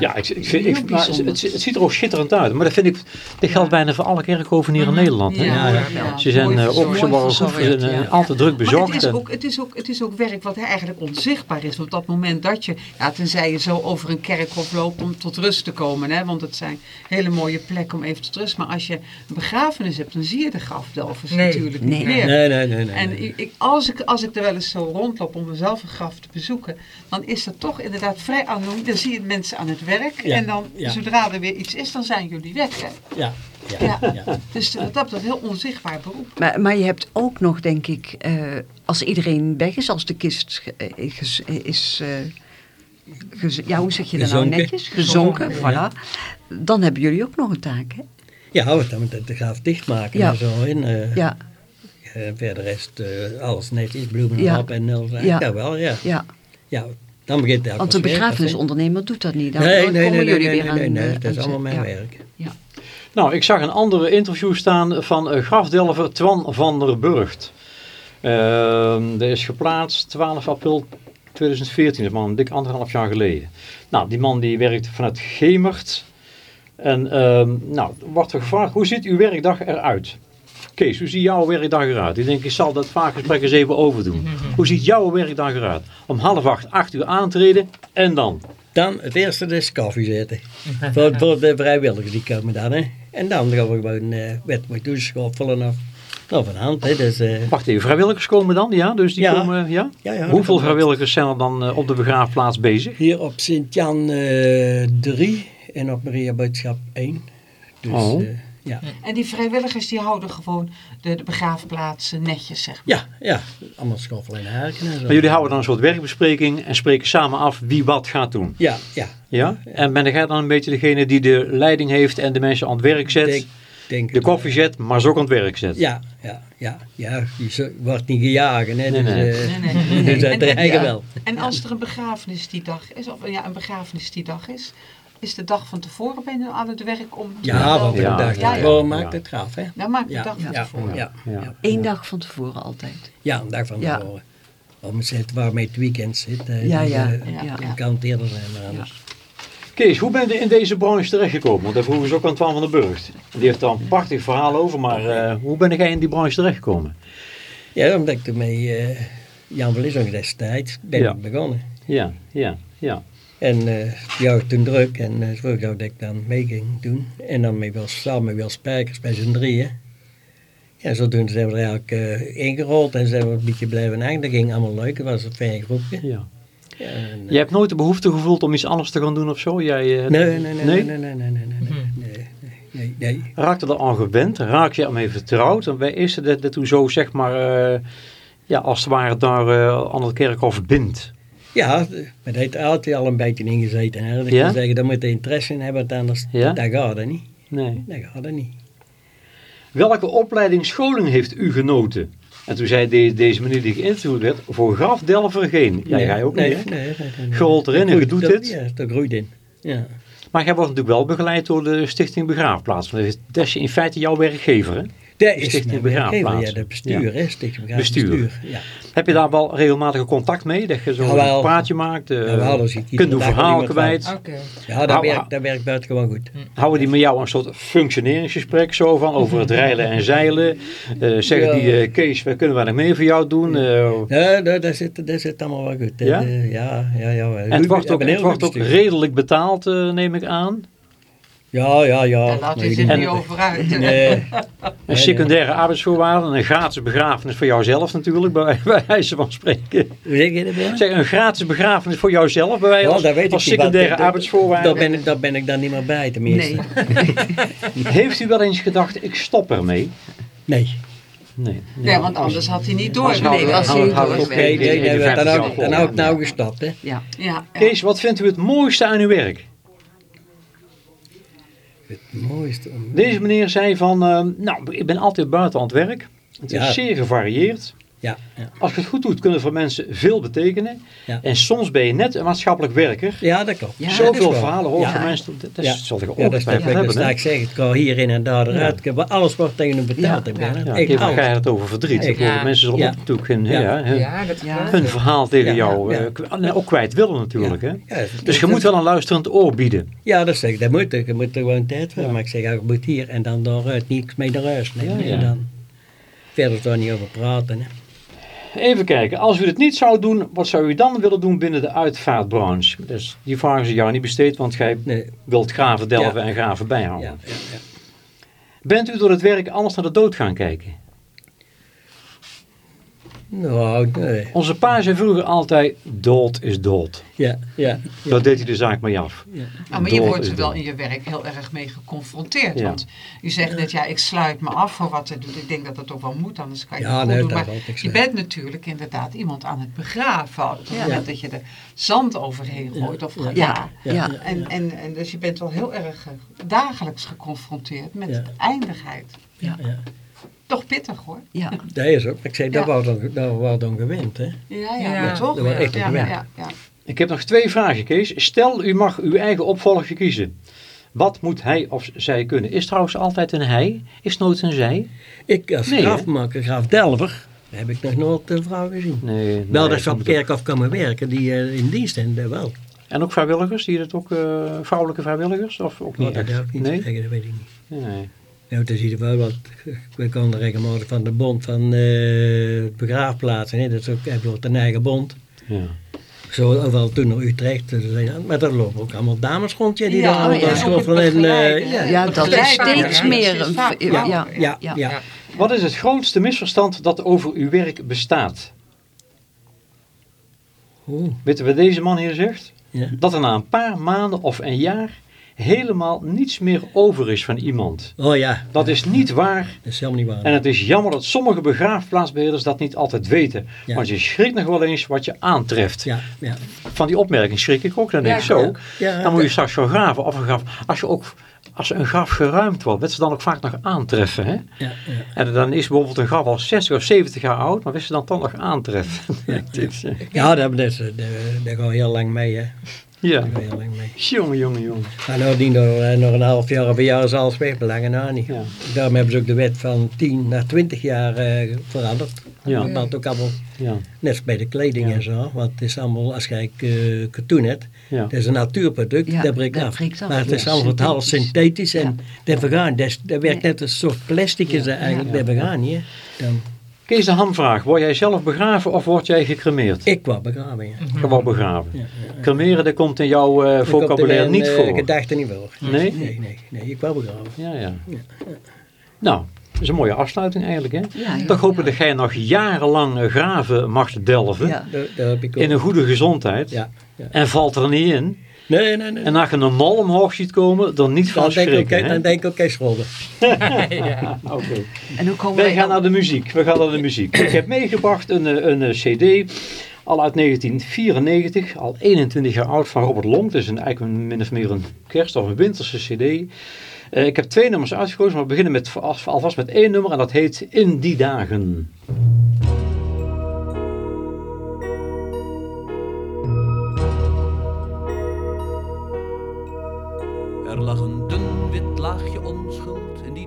Ja, ik, ik maar het, het, ziet er ook schitterend uit. Maar dat vind ik, dit geldt bijna voor alle kerkhoven hier in Nederland. Hè? Ja, ja. ja. Ze zijn Mooi eh, ook verzorgd. ze zijn, eh, ja. altijd druk Maar bezocht. het is, ook, het, is ook, het is ook werk wat eigenlijk onzichtbaar is. Op dat moment dat je, ja, tenzij je zo over een kerkhof loopt om tot rust te komen. Hè, want het zijn hele mooie plekken om even tot rust. Maar als je een begrafenis hebt, dan zie je de grafdelvers Nee. natuurlijk niet Nee. meer. Nee, nee, nee. nee, En ik- als, ik, als ik er wel eens zo rondloop om mezelf een graf te bezoeken, dan is dat toch inderdaad vrij anoniem. Dan zie je mensen aan het werk Ja, en dan, ja. zodra er weer iets is, dan zijn jullie weg. Hè? Ja, ja, ja. Dus dat dat is een heel onzichtbaar beroep. maar, maar je hebt ook nog, denk ik, eh, als iedereen weg is, als de kist eh, ges- is. eh, gez- ja, hoe zeg je dat nou Gezonken. netjes? Gezonken, Gezonken, voilà. Dan hebben jullie ook nog een taak, hè? Ja, we moeten de gaaf dichtmaken Ja. en zo. En, eh, Ja, eh, verder is het eh, alles netjes, bloemen Ja. op en nul. Ja. Ja. wel, ja. ja. ja. Dan begint het Want de begrafenisondernemer doet dat niet. Dan Nee, komen nee, nee, nee, jullie nee, weer nee, aan. nee, nee, eh, dat is allemaal mijn ja. werk. Nou, ik zag een andere interview staan van eh, grafdelver Twan van der Burgt. Ehm dat is geplaatst 12 april 2014, dat is maar een dik anderhalf jaar geleden. Nou, die man die werkt vanuit Gemert. En ehm, nou, wordt er gevraagd, hoe ziet uw werkdag eruit? Kees, hoe ziet jouw werkdag eruit? Ik denk, ik zal dat vaak gesprek eens even overdoen. Hoe ziet jouw werkdag eruit? Om half acht, acht uur aantreden en dan? Dan het eerste is koffie zetten. voor, voor de vrijwilligers die komen dan. Hè. En dan gaan we gewoon uh, wet met toeschoffelen of, of een hand. Hè. Dus, eh, Wacht even, vrijwilligers komen dan? Ja, dus die Ja. komen, ja? ja, ja, Hoeveel vrijwilligers zijn er dan eh, op de begraafplaats bezig? Hier op Sint-Jan 3 en op Maria Boodschap 1. Dus Oh. Ja. En die vrijwilligers die houden gewoon de, de begraafplaatsen netjes, zeg maar. ja, ja, allemaal schoffelen en haken en zo. Maar jullie houden dan een soort werkbespreking en spreken samen af wie wat gaat doen. Ja, ja. Ja? En ben jij dan een beetje degene die de leiding heeft en de mensen aan het werk zet, Denk, denk de koffie zet, maar ze ook aan het werk zet? Ja, ja, ja. ja. Je wordt niet gejaagd. Hè. Nee, dus, nee. eh, Nee, nee, nee, nee. dus En- ja. wel. En als er een begrafenis die dag is, of ja, een begrafenis die dag is, is de dag van tevoren ben je aan het werk om te Ja, want Ja, ja, ja, ja. ja, maakt Ja. het gaaf, hè? Nou, maak de Ja, dag van ja, tevoren. ja, Ja. ja. Eén dag van tevoren altijd. Ja, een dag van Ja. tevoren. Om het zit waarmee het weekend zit. eh, Ja, ja, ja. ja. kan het eerder zijn, maar anders. Kees, hoe ben je in deze branche terechtgekomen? Want daar vroegen ze ook aan Twan van den Burgt. Die heeft daar een prachtig verhaal over, maar eh, hoe ben jij in die branche terechtgekomen? Ja, omdat ik ermee, eh Jan Verlissing destijds, ben Ja. ik begonnen. Ja, ja, ja. En eh die had toen druk en uh, vroeg dat ik dan mee ging doen. En dan met wel samen met wel spijkers bij z'n drieën. Ja, zodoende zijn we er eigenlijk eh, ingerold en zijn we een beetje blijven hangen. Dat ging allemaal leuk, het was een fijn groepje. ja. Ja, en, eh, Je hebt nooit de behoefte gevoeld om iets anders te gaan doen of zo? Jij, eh, nee, nee, nee, nee, nee, nee, nee, nee, nee, nee, nee, nee, nee. Raakte er aan gewend? Raak je ermee vertrouwd? En wij is het dat, dat u zo zeg maar, eh, ja, als het ware daar eh, aan het kerkhof bindt? Ja, maar dat heeft altijd al een beetje ingezeten. Hè. Dat Ja? je zeggen, daar moet je interesse in hebben, want anders Ja? dat gaat het niet. Nee. Dat gaat het niet. Welke opleidingsscholing heeft u genoten? En toen zei de- deze meneer die geïnterviewd werd, voor grafdelver geen. Ja, nee, jij ook nee, niet? Nee, nee, nee, nee. Gerold erin en Dat je doet dit. Ja, dat groeit in. Ja. Maar jij wordt natuurlijk wel begeleid door de Stichting Begraafplaats. Want dat is- Dat is in feite jouw werkgever, hè? Dat is Stichting Begraafplaats. Ja, bestuur, hè. Stichting Bestuur. Ja. Heb je daar wel regelmatig contact mee? Dat je zo een praatje maakt? eh, Ja, iedere kunt uw verhaal kwijt? Oké. Ja, dat Hou- werkt, dat werkt buitengewoon goed. Houden die met jou een soort functioneringsgesprek zo van over het rijlen en zeilen? Eh, zeggen Ja. die, eh, Kees, wij kunnen wel nog meer voor jou doen? Eh, Ja, dat, dat, zit, dat zit allemaal wel goed. Ja? Eh, ja, ja, ja. en het wordt ook, het wordt ook redelijk betaald, eh, neem ik aan. Ja, ja, ja. Daar laat je zich niet over uit. Nee, Een secundaire arbeidsvoorwaarden, een gratis begrafenis voor jouzelf natuurlijk, bij, bij wijze van spreken. hoe zeg je dat? Zeg, een gratis begrafenis voor jouzelf, bij wijze Ja, als, dat weet ik als niet, want secundaire dat- Daar arbeidsvoorwaarden. ben, ik, daar ben ik dan niet meer bij, tenminste. Nee. Heeft u wel eens gedacht, ik stop ermee? Nee. Nee. Nee, want anders had hij niet door. Nee, als hij door vijftig dan volgen. ook nou gestapt, hè. Ja. Ja, ja. Kees, wat vindt u het mooiste aan uw werk? Het mooiste om... Deze meneer zei van, eh, nou, ik ben altijd buiten aan het werk. Het Ja. is zeer gevarieerd. Ja, ja. Als je het goed doet, kunnen voor mensen veel betekenen. Ja. En soms ben je net een maatschappelijk werker. ja, dat klopt. Ja, Zoveel is verhalen horen Ja. van mensen. Dat, dat Ja. zal ik Ja, ook dat is dat hebben. ik zeg, het kan hierin en daar eruit. Ik Alles wordt tegen hem betaald. Ja. ik. Ja, ga je het over verdriet. Ja. Ik Ja. Mensen zullen Ja. ook natuurlijk hun, Ja. ja, hun, Ja, dat Ja. geloof hun ik. verhaal tegen Ja, jou ja. eh, nee, ook kwijt willen natuurlijk. Hè? Ja, dat- Dus je moet wel een luisterend oor bieden. Ja, dat zeg ik. Dat moet, je moet er gewoon tijd voor. Ja. Maar ik zeg, ja, je moet hier en dan daaruit niks mee naar huis. Ja, ja. Verder daar niet over praten. Even kijken, als u het niet zou doen, wat zou u dan willen doen binnen de uitvaartbranche? Dus die vraag is jou niet besteed, want jij Nee. wilt graven delven Ja. en graven bijhouden. Ja, ja, ja. Bent u door het werk anders naar de dood gaan kijken? Nou, nee. Onze pa zei vroeger altijd, dood is dood. Ja, ja. ja. Dat deed hij de zaak mee af. ja. Nou, maar je wordt er wel dood. in je werk heel erg mee geconfronteerd. Ja. Want u zegt net, ja, ik sluit me af voor wat hij doet. Ik denk dat dat ook wel moet, anders kan je Ja, het goed nee, doen. Maar je bent natuurlijk inderdaad iemand aan het begraven. Op het moment dat je er zand overheen gooit. Of, Ja. Ja, ja. Ja. En, en, en dus je bent wel heel erg eh, dagelijks geconfronteerd met Ja. de eindigheid. Ja, ja. Toch pittig hoor. ja. Dat is ook. Ik zei, dat Ja. was dan, dat was dan gewend. Hè. Ja, ja, toch? dat wordt echt ja, een ja, ja. Ik heb nog twee vragen, Kees. Stel, u mag uw eigen opvolger kiezen. Wat moet hij of zij kunnen? Is trouwens altijd een hij? Is nooit een zij? Ik als Nee, grafmaker, graaf Delver, heb ik nog nooit een vrouw gezien. Nee. Wel nee, dat ze op kerkhof komen werken, die eh, in dienst zijn, dat wel. En ook vrijwilligers? Zie je dat ook uh, vrouwelijke vrijwilligers? Of ook niet dat niet nee? zeggen, dat weet ik niet. nee. Ja, dat zie je wel wat. We komen regelmatig van de bond van eh begraafplaatsen. Hè. Dat is ook we een eigen bond. Ja. Zo overal toen naar Utrecht. Maar daar lopen ook allemaal dames rond ja, die Ja, dan oh ja. en, begeleiden, ja, dat is steeds ja. meer is ja, ja, ja, Ja. ja. Wat is het grootste misverstand dat over uw werk bestaat? Oeh, Weet je wat deze man hier zegt? ja. Dat er na een paar maanden of een jaar helemaal niets meer over is van iemand. Oh ja, Dat is niet waar. dat is helemaal niet waar. En het is jammer dat sommige begraafplaatsbeheerders dat niet altijd weten. Ja. Want je schrikt nog wel eens wat je aantreft. Ja, ja. Van die opmerking schrik ik ook. Dan denk ik Ja, zo. ja. Dan moet je straks gaan graven. Of een graf. Als, je ook, als een graf geruimd wordt, wat ze dan ook vaak nog aantreffen. Hè? Ja, ja. En dan is bijvoorbeeld een graf al 60 of 70 jaar oud. Maar wist ze dan toch nog aantreffen. ja dat, dat, dat, dat gaat heel lang mee. Hè. Ja. Jongen, jongen, jongen. Maar nou, die nog, eh, nog een half jaar of een jaar is alles weg, belangen nou niet. Ja. Daarom hebben ze ook de wet van 10 naar 20 jaar eh, veranderd. Ja. Dat bepaalt ook allemaal, Ja. net als bij de kleding Ja. en zo. Want het is allemaal, als je uh, katoen hebt, Ja. dat is een natuurproduct, Ja, dat breekt af. Maar het is allemaal het half synthetisch. en dat vergaan. Dat, is- dat werkt net als een soort plastic is dat eigenlijk, Ja. dat vergaan niet. hè. Dan, Kees de Hamvraag. Word jij zelf begraven of word jij gecremeerd? ik wou begraven, ja. Gewoon begraven. ja, Cremeren, dat komt in jouw eh Dat vocabulaire in niet mijn, eh, voor. gedachten niet voor. Nee? Nee, nee, nee, ik wou begraven. Ja, ja. Nou, dat is een mooie afsluiting eigenlijk. Hè? Ja, ja, Toch hopen ja. dat jij nog jarenlang eh, graven mag delven. Ja. Ik. In een goede gezondheid. Ja, ja. En valt er niet in. Nee, nee, nee. En als je een mal omhoog ziet komen, dan niet van Dan denk, ik, schrikken. dan denk ik ook Kees Scholder. Oké. En hoe komen Wij wij gaan naar de muziek. We gaan naar de muziek. Ik heb meegebracht een, eh, een, eh, cd, al uit 1994, al 21 jaar oud, van Robert Long. Het is een, eigenlijk een, min of meer een kerst- of een winterse cd. Eh, ik heb twee nummers uitgekozen, maar we beginnen met, al- alvast met één nummer en dat heet In die dagen.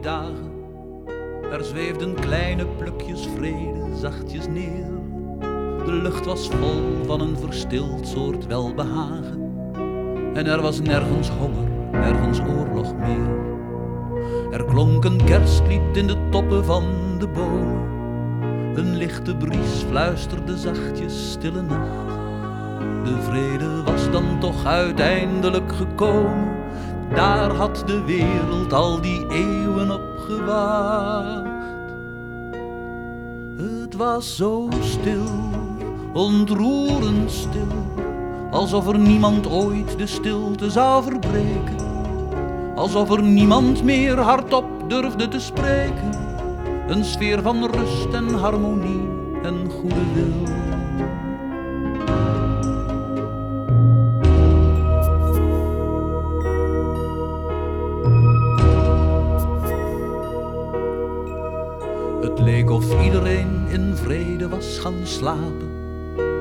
Er zweefden kleine plukjes vrede zachtjes neer. De lucht was vol van een verstild soort welbehagen. En er was nergens honger, nergens oorlog meer. Er klonk een kerstlied in de toppen van de bomen. Een lichte bries fluisterde zachtjes stille nacht. De vrede was dan toch uiteindelijk gekomen. Daar had de wereld al die eeuwen op gewacht. Het was zo stil, ontroerend stil. Alsof er niemand ooit de stilte zou verbreken. Alsof er niemand meer hardop durfde te spreken. Een sfeer van rust en harmonie en goede wil. Was gaan slapen.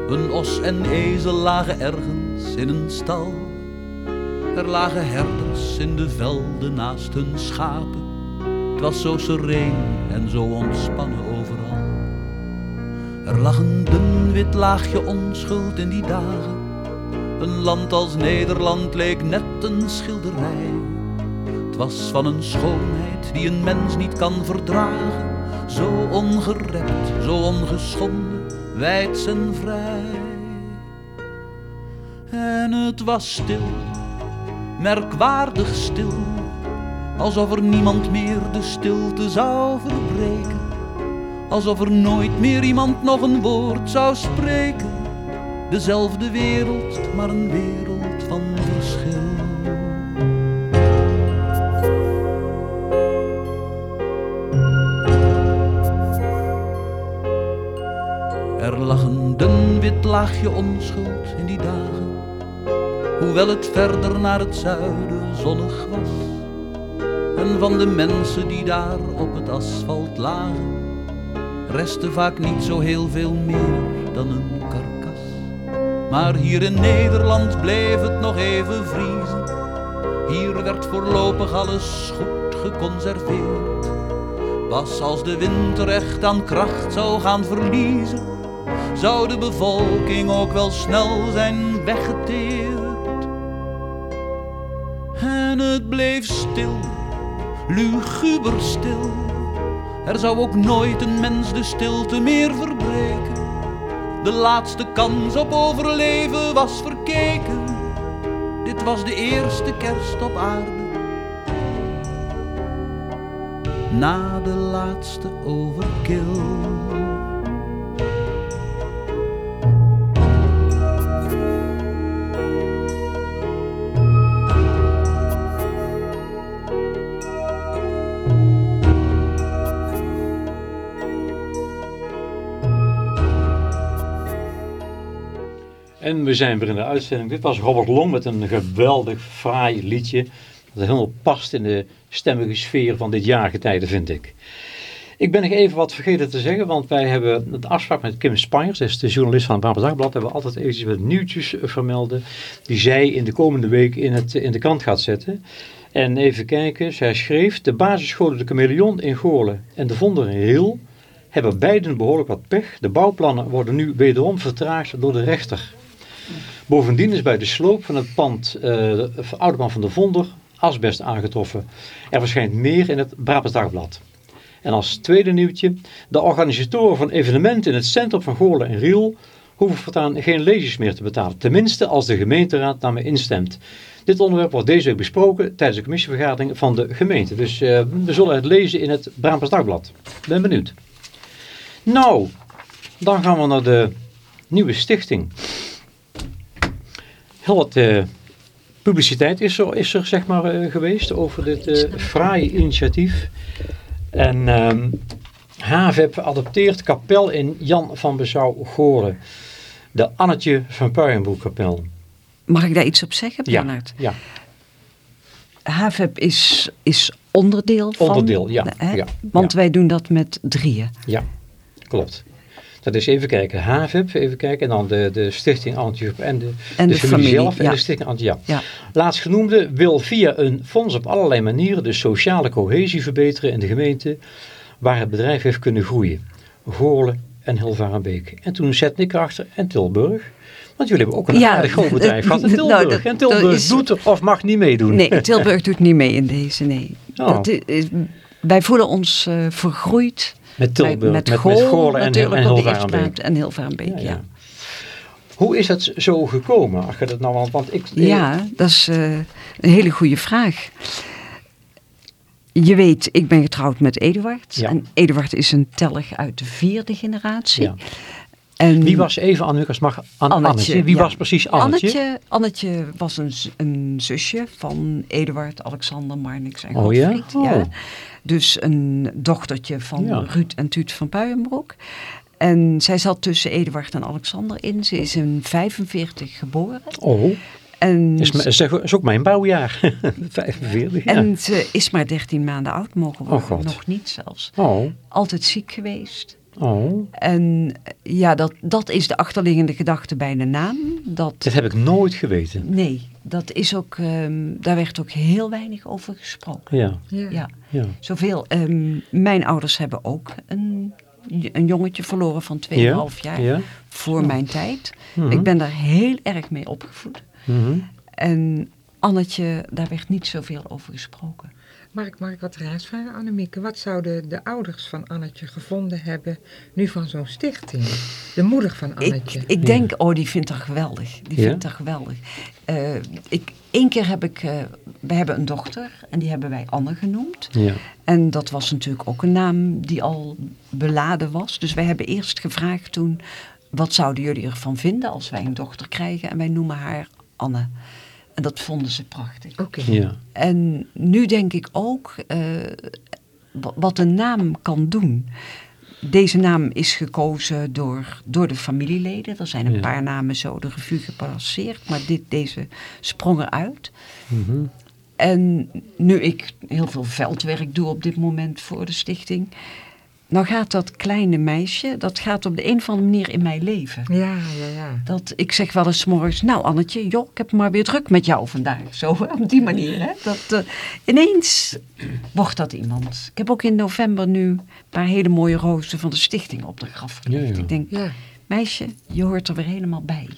Een os en ezel lagen ergens in een stal. Er lagen herders in de velden naast hun schapen. Het was zo sereen en zo ontspannen overal. Er lag een dun wit laagje onschuld in die dagen. Een land als Nederland leek net een schilderij. Het was van een schoonheid die een mens niet kan verdragen. Zo ongerept, zo ongeschonden, wijds en vrij. En het was stil, merkwaardig stil, alsof er niemand meer de stilte zou verbreken. Alsof er nooit meer iemand nog een woord zou spreken. Dezelfde wereld, maar een wereld van dun wit laagje onschuld in die dagen, hoewel het verder naar het zuiden zonnig was. En van de mensen die daar op het asfalt lagen, restte vaak niet zo heel veel meer dan een karkas. Maar hier in Nederland bleef het nog even vriezen. Hier werd voorlopig alles goed geconserveerd. Pas als de winter echt aan kracht zou gaan verliezen, zou de bevolking ook wel snel zijn weggeteerd. En het bleef stil, luguber stil. Er zou ook nooit een mens de stilte meer verbreken. De laatste kans op overleven was verkeken. Dit was de eerste kerst op aarde. Na de laatste overkill. En we zijn weer in de uitzending. Dit was Robert Long met een geweldig fraai liedje. Dat helemaal past in de stemmige sfeer van dit jaargetijde, vind ik. Ik ben nog even wat vergeten te zeggen, want wij hebben de afspraak met Kim Spijers, dat is de journalist van het Brabants Dagblad, hebben we altijd eventjes wat nieuwtjes vermelden, die zij in de komende week in, het, in de krant gaat zetten. En even kijken, zij schreef, de basisscholen De Chameleon in Goorlen en de Vonder in Riel hebben beiden behoorlijk wat pech. De bouwplannen worden nu wederom vertraagd door de rechter. Bovendien is bij de sloop van het pand, uh, de oude pand van de Vonder, asbest aangetroffen. Er verschijnt meer in het Brabants Dagblad. En als tweede nieuwtje, de organisatoren van evenementen in het centrum van Goorlen en Riel hoeven voortaan geen lezers meer te betalen. Tenminste als de gemeenteraad daarmee instemt. Dit onderwerp wordt deze week besproken tijdens de commissievergadering van de gemeente. Dus uh, we zullen het lezen in het Brabants Dagblad. Ben benieuwd. Nou, dan gaan we naar de nieuwe stichting. Heel wat uh, publiciteit is er, is er zeg maar uh, geweest over dit uh, fraaie initiatief. En um, HVEP adopteert kapel in Jan van Bezouw Goren. De Annetje van Puijenbroek kapel. Mag ik daar iets op zeggen, Bernard? Ja. ja. HVEP is, is onderdeel van... Onderdeel, ja. Want ja. wij doen dat met drieën. Ja, klopt. Dat is even kijken, HVIP, even kijken, en dan de, de stichting Antwerp en de, en de, de familie, familie zelf en ja. de stichting Antwerp. Ja. Laatstgenoemde wil via een fonds op allerlei manieren de sociale cohesie verbeteren in de gemeente waar het bedrijf heeft kunnen groeien. Goorlen en Hilvarenbeek. En toen zette ik erachter en Tilburg. Want jullie hebben ook een Ja, aardig groot bedrijf gehad in nou, Tilburg. dat- en Tilburg is- doet of mag niet meedoen. Nee, Tilburg doet niet mee in deze, nee. Oh. Dat is, wij voelen ons eh, vergroeid Met Tilburg, met, met, Goorlen en, eerste Hilvarenbeek. en Hilvarenbeek, ja. Ja, Ja, ja. Hoe is dat zo gekomen? Ach, dat nou, want, ik, dat is eh, een hele goede vraag. Je weet, ik ben getrouwd met Eduard. Ja. En Eduard is een tellig uit de vierde generatie. Ja. En Wie was even aan Lucas mag An Annetje, Annetje. Wie ja. was precies Annetje? Annetje, Annetje was een, een zusje van Eduard, Alexander, Marnix en Oh ja? Godfried. Oh. Dus een dochtertje van Ja. Ruud en Tuut van Puijenbroek. En zij zat tussen Eduard en Alexander in. Ze is in 45 geboren. Oh, En, is, is, is ook mijn bouwjaar. 45, ja. en ze is maar 13 maanden oud mogen worden. Oh. Nog niet zelfs. Oh, Altijd ziek geweest. Oh, En ja, dat, dat is de achterliggende gedachte bij de naam. Dat, dat heb ik nooit geweten. nee, dat is ook, ehm, daar werd ook heel weinig over gesproken. Ja, Ja. Ja, ja. zoveel. ehm, mijn ouders hebben ook een, een jongetje verloren van 2,5 Ja, jaar ja. voor mijn tijd. Mhm. Ik ben daar heel erg mee opgevoed. Mhm. En Annetje, daar werd niet zoveel over gesproken. Mag ik, mag ik wat raars vragen, Annemieke? Wat zouden de ouders van Annetje gevonden hebben nu van zo'n stichting? De moeder van Annetje. Ik, ik denk, oh, die vindt haar geweldig. Die Ja? vindt haar geweldig. Eh, ik, Eén keer heb ik, eh, we hebben een dochter en die hebben wij Anne genoemd. Ja. En dat was natuurlijk ook een naam die al beladen was. Dus wij hebben eerst gevraagd toen, wat zouden jullie ervan vinden als wij een dochter krijgen en wij noemen haar Anne. En dat vonden ze prachtig. Oké. Ja. En nu denk ik ook eh, wa- wat een naam kan doen. Deze naam is gekozen door, door de familieleden. Er zijn een Ja. paar namen zo de revue gepasseerd, maar dit, deze sprong eruit. Mhm. En nu ik heel veel veldwerk doe op dit moment voor de stichting, nou gaat dat kleine meisje, dat gaat op de een of andere manier in mijn leven. Ja, ja, ja. Dat ik zeg wel eens morgens, nou Annetje, joh, ik heb maar weer druk met jou vandaag. Zo op die manier. Hè? Dat, eh, ineens wordt dat iemand. Ik heb ook in november nu een paar hele mooie rozen van de stichting op de graf gelegd. Ja, ja. Ik denk, Ja. Meisje, je hoort er weer helemaal bij.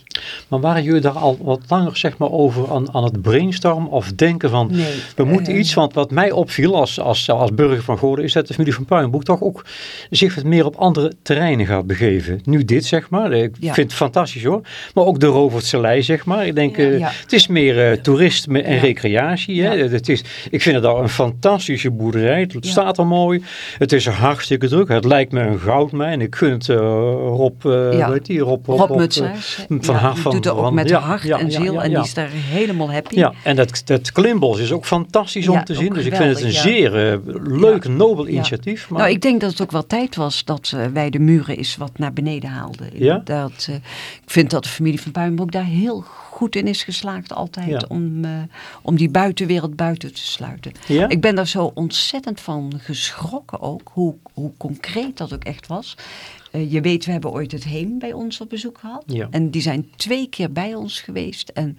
Maar waren jullie daar al wat langer zeg maar, over aan, aan het brainstormen of denken van... Nee, We moeten eh, iets, want wat mij opviel als, als, als burger van Goorden is dat de familie van Puinboek toch ook zich wat meer op andere terreinen gaat begeven. Nu dit zeg maar, ik Ja. vind het fantastisch hoor. Maar ook de Rovertselij zeg maar. Ik denk, eh, Ja. het is meer eh, toerisme en recreatie. Hè? Ja. Het is, ik vind het al een fantastische boerderij. Het staat er mooi. Het is hartstikke druk. Het lijkt me een goudmijn. Ik gun het Rob, Ja. die? Rob, Rob, Mutsaars, hè? van ja, doet er ook met ja, hart en ziel en die is daar helemaal happy. Ja, en dat, dat klimbos is ook fantastisch om te zien. Dus ik vind het een zeer eh, leuk, nobel initiatief. Maar Nou, ik denk dat het ook wel tijd was dat eh, wij de muren eens wat naar beneden haalden. Ja? Dat, eh, ik vind dat de familie van Puimenbroek daar heel goed in is geslaagd altijd om, om die buitenwereld buiten te sluiten. Ja? Ik ben daar zo ontzettend van geschrokken ook, hoe, hoe concreet dat ook echt was. Eh, je weet, we hebben ooit het Heem bij ons op bezoek gehad. Ja. En die zijn twee keer bij ons geweest. En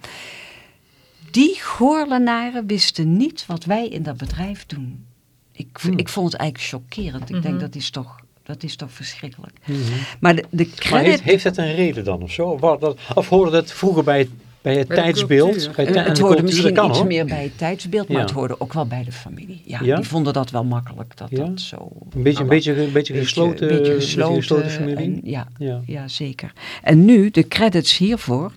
die Goorlenaren wisten niet wat wij in dat bedrijf doen. Ik, Hmm. ik vond het eigenlijk chockerend. Ik Mhm. denk, dat is toch, dat is toch verschrikkelijk. Mhm. Maar de, de Maar credit... heeft, heeft het een reden dan of zo? Wat, dat, of hoorde dat vroeger bij het, bij het Bij tijdsbeeld? Bij het de hoorde misschien kan, iets hoor. meer bij het tijdsbeeld, maar Ja. het hoorde ook wel bij de familie. Ja, Ja? Die vonden dat wel makkelijk, dat Ja? dat zo... Een beetje, een nou, beetje, een beetje gesloten, beetje een gesloten, gesloten familie. en- ja, ja. zeker. En nu, de credits hiervoor,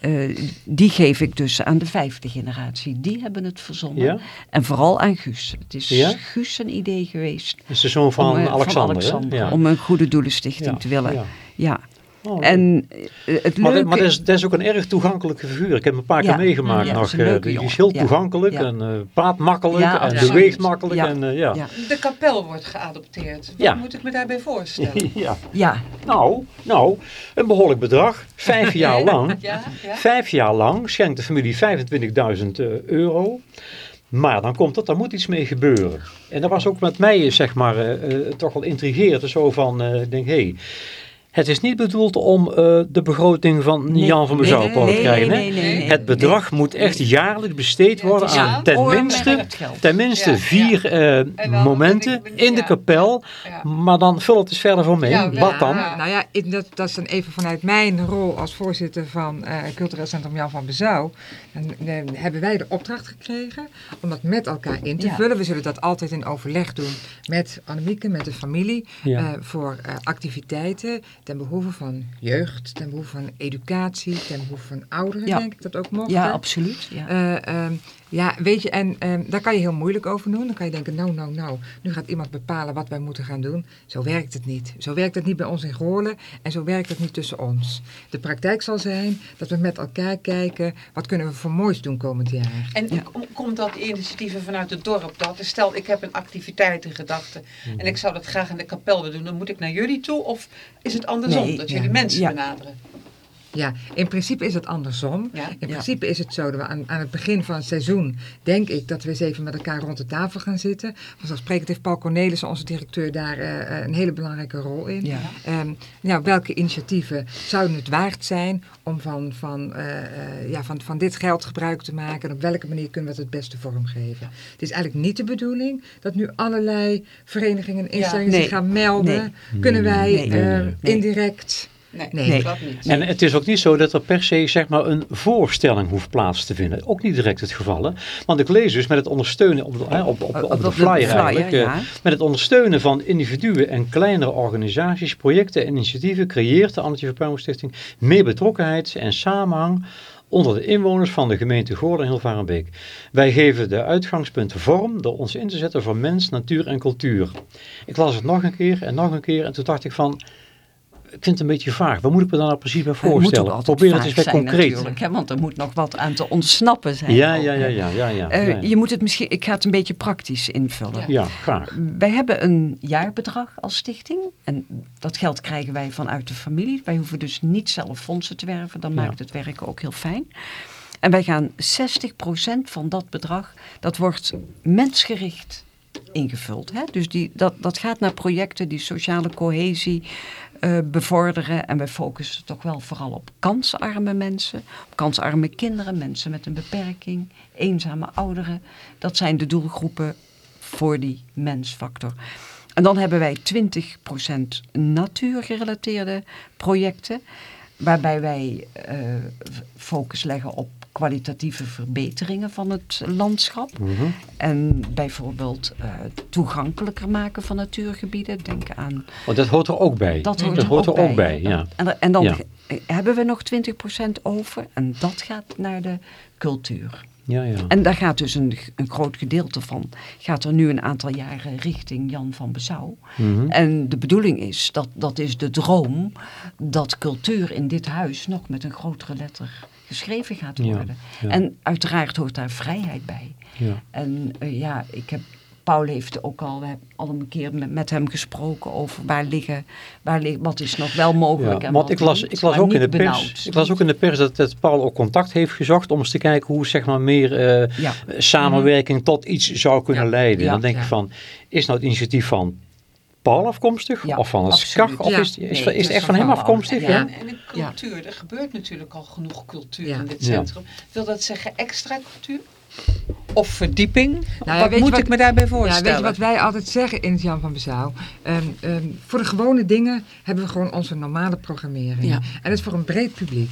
eh, die geef ik dus aan de vijfde generatie. Die hebben het verzonnen. En vooral aan Guus. Het is? Guus een idee geweest. Is de zoon van om, eh, Alexander. Alexander, hè? Ja. Om een goede doelenstichting te willen. ja. Oh. En eh, het maar, leuke... dat, maar dat, is, dat is ook een erg toegankelijke figuur. Ik heb hem een paar Ja. keer meegemaakt Ja, dat nog. is een leuke eh, die is heel Ja. toegankelijk Ja. en eh, praat makkelijk Ja, en beweegt makkelijk. Ja. En, ja. Ja. De kapel wordt geadopteerd. Wat Ja. moet ik me daarbij voorstellen? ja. Ja, Nou, nou, een behoorlijk bedrag. Vijf jaar lang. Ja, ja. Vijf jaar lang schenkt de familie 25.000 eh, euro. Maar dan komt het, daar moet iets mee gebeuren. En dat was ook met mij, zeg maar, toch wel intrigerend. Zo van, eh, ik denk, hé, hey, het is niet bedoeld om eh, de begroting van Nee, Jan van nee, Bezouwpoort nee, te krijgen. nee, hè? nee, nee, nee. het bedrag moet echt jaarlijks besteed Ja, worden is aan tenminste, tenminste Ja, vier dan momenten ik- in de ja, kapel. ja. Maar dan vul het eens verder voor mee. Ja, Wat dan? ja. Nou ja, dat, dat is dan even vanuit mijn rol als voorzitter van eh Cultureel Centrum Jan van Bezouw. Dan hebben wij de opdracht gekregen om dat met elkaar in te Ja. vullen. We zullen dat altijd in overleg doen met Annemieke, met de familie. Ja. voor activiteiten ten behoeve van jeugd, ten behoeve van educatie, ten behoeve van ouderen, Ja. denk ik dat ook mocht. ja hè? absoluut. Ja. Eh, ehm, ja, weet je, en ehm, daar kan je heel moeilijk over doen. Dan kan je denken, nou, nou, nou, nu gaat iemand bepalen wat wij moeten gaan doen. Zo werkt het niet. Zo werkt het niet bij ons in Goorlen en zo werkt het niet tussen ons. De praktijk zal zijn dat we met elkaar kijken, wat kunnen we voor moois doen komend jaar. En kom- komt dat initiatieven vanuit het dorp? Dat, stel, ik heb een activiteit in gedachten Mhm. en ik zou dat graag in de kapel willen doen. Dan moet ik naar jullie toe of is het andersom? Nee, dat ja. jullie mensen Ja. benaderen? Ja, in principe is het andersom. Ja, in ja. principe is het zo dat we aan, aan het begin van het seizoen, denk ik, dat we eens even met elkaar rond de tafel gaan zitten. Vanzelfsprekend heeft Paul Cornelissen, onze directeur, daar eh, een hele belangrijke rol in. Ja. Ehm, nou, welke initiatieven zouden het waard zijn om van, van, eh, eh, ja, van, van dit geld gebruik te maken en op welke manier kunnen we het het beste vormgeven? Het is eigenlijk niet de bedoeling dat nu allerlei verenigingen en instellingen Nee. zich gaan melden. Kunnen wij Nee. Nee, eh, nee, nee. indirect... Nee, Nee. dat niet. En het is ook niet zo dat er per se zeg maar, een voorstelling hoeft plaats te vinden. Ook niet direct het geval. Hè? Want ik lees dus met het ondersteunen op de, hè, op, op, op, Op de de flyer, eigenlijk. eh, ja. met het ondersteunen van individuen en kleinere organisaties, projecten en initiatieven creëert de Annetje Verpuimel Stichting meer betrokkenheid en samenhang onder de inwoners van de gemeente Goorlen en Hilvarenbeek. Wij geven de uitgangspunten vorm door ons in te zetten voor mens, natuur en cultuur. Ik las het nog een keer en nog een keer en toen dacht ik van, ik vind het een beetje vaag. Wat moet ik me dan nou precies bij voorstellen? Probeer het eens zijn concreet. hè, want er moet nog wat aan te ontsnappen zijn. Ja, ja, ja, ja, ja, ja. Eh, ja, ja. Je moet het misschien, ik ga het een beetje praktisch invullen. Ja, graag. Wij hebben een jaarbedrag als stichting. En dat geld krijgen wij vanuit de familie. Wij hoeven dus niet zelf fondsen te werven. Dan maakt het werken ook heel fijn. En wij gaan 60% van dat bedrag, dat wordt mensgericht ingevuld. Hè? Dus die, dat, dat gaat naar projecten die sociale cohesie eh, bevorderen. En wij focussen toch wel vooral op kansarme mensen. Kansarme kinderen, mensen met een beperking, eenzame ouderen. Dat zijn de doelgroepen voor die mensfactor. En dan hebben wij 20% natuurgerelateerde projecten. Waarbij wij eh, focus leggen op kwalitatieve verbeteringen van het landschap. Mhm. En bijvoorbeeld eh, toegankelijker maken van natuurgebieden. Denk aan Want Oh, dat hoort er ook bij. dat hoort, dat er, hoort ook er ook bij, bij. ja. En, en dan Ja. hebben we nog 20% over. En dat gaat naar de cultuur. Ja, ja. En daar gaat dus een, een groot gedeelte van, gaat er nu een aantal jaren richting Jan van Besouw. Mhm. En de bedoeling is, dat, dat is de droom, dat cultuur in dit huis nog met een grotere letter geschreven gaat worden. ja. En uiteraard hoort daar vrijheid bij. ja. En eh, ja, ik heb, Paul heeft ook al, we hebben al een keer met, met hem gesproken over waar liggen, waar wat is nog wel mogelijk en want wat ik las, niet, ik las ook in de pers, ik las ook in de pers dat, dat Paul ook contact heeft gezocht om eens te kijken hoe zeg maar meer eh, samenwerking tot iets zou kunnen leiden. Dan denk ik van, is nou het initiatief van Paul afkomstig Ja, of van het absoluut. SCAG of Ja. is, is, Nee, is, het echt van hem afkomstig? Ja. Ja. En, en cultuur, er gebeurt natuurlijk al genoeg cultuur Ja. in dit Ja. centrum. Wil dat zeggen extra cultuur? Of verdieping? Nou ja, wat moet wat- ik me daarbij Ja, voorstellen? weet je wat wij altijd zeggen in het Jan van Bezouw? Ehm, ehm, voor de gewone dingen hebben we gewoon onze normale programmering. Ja. En dat is voor een breed publiek.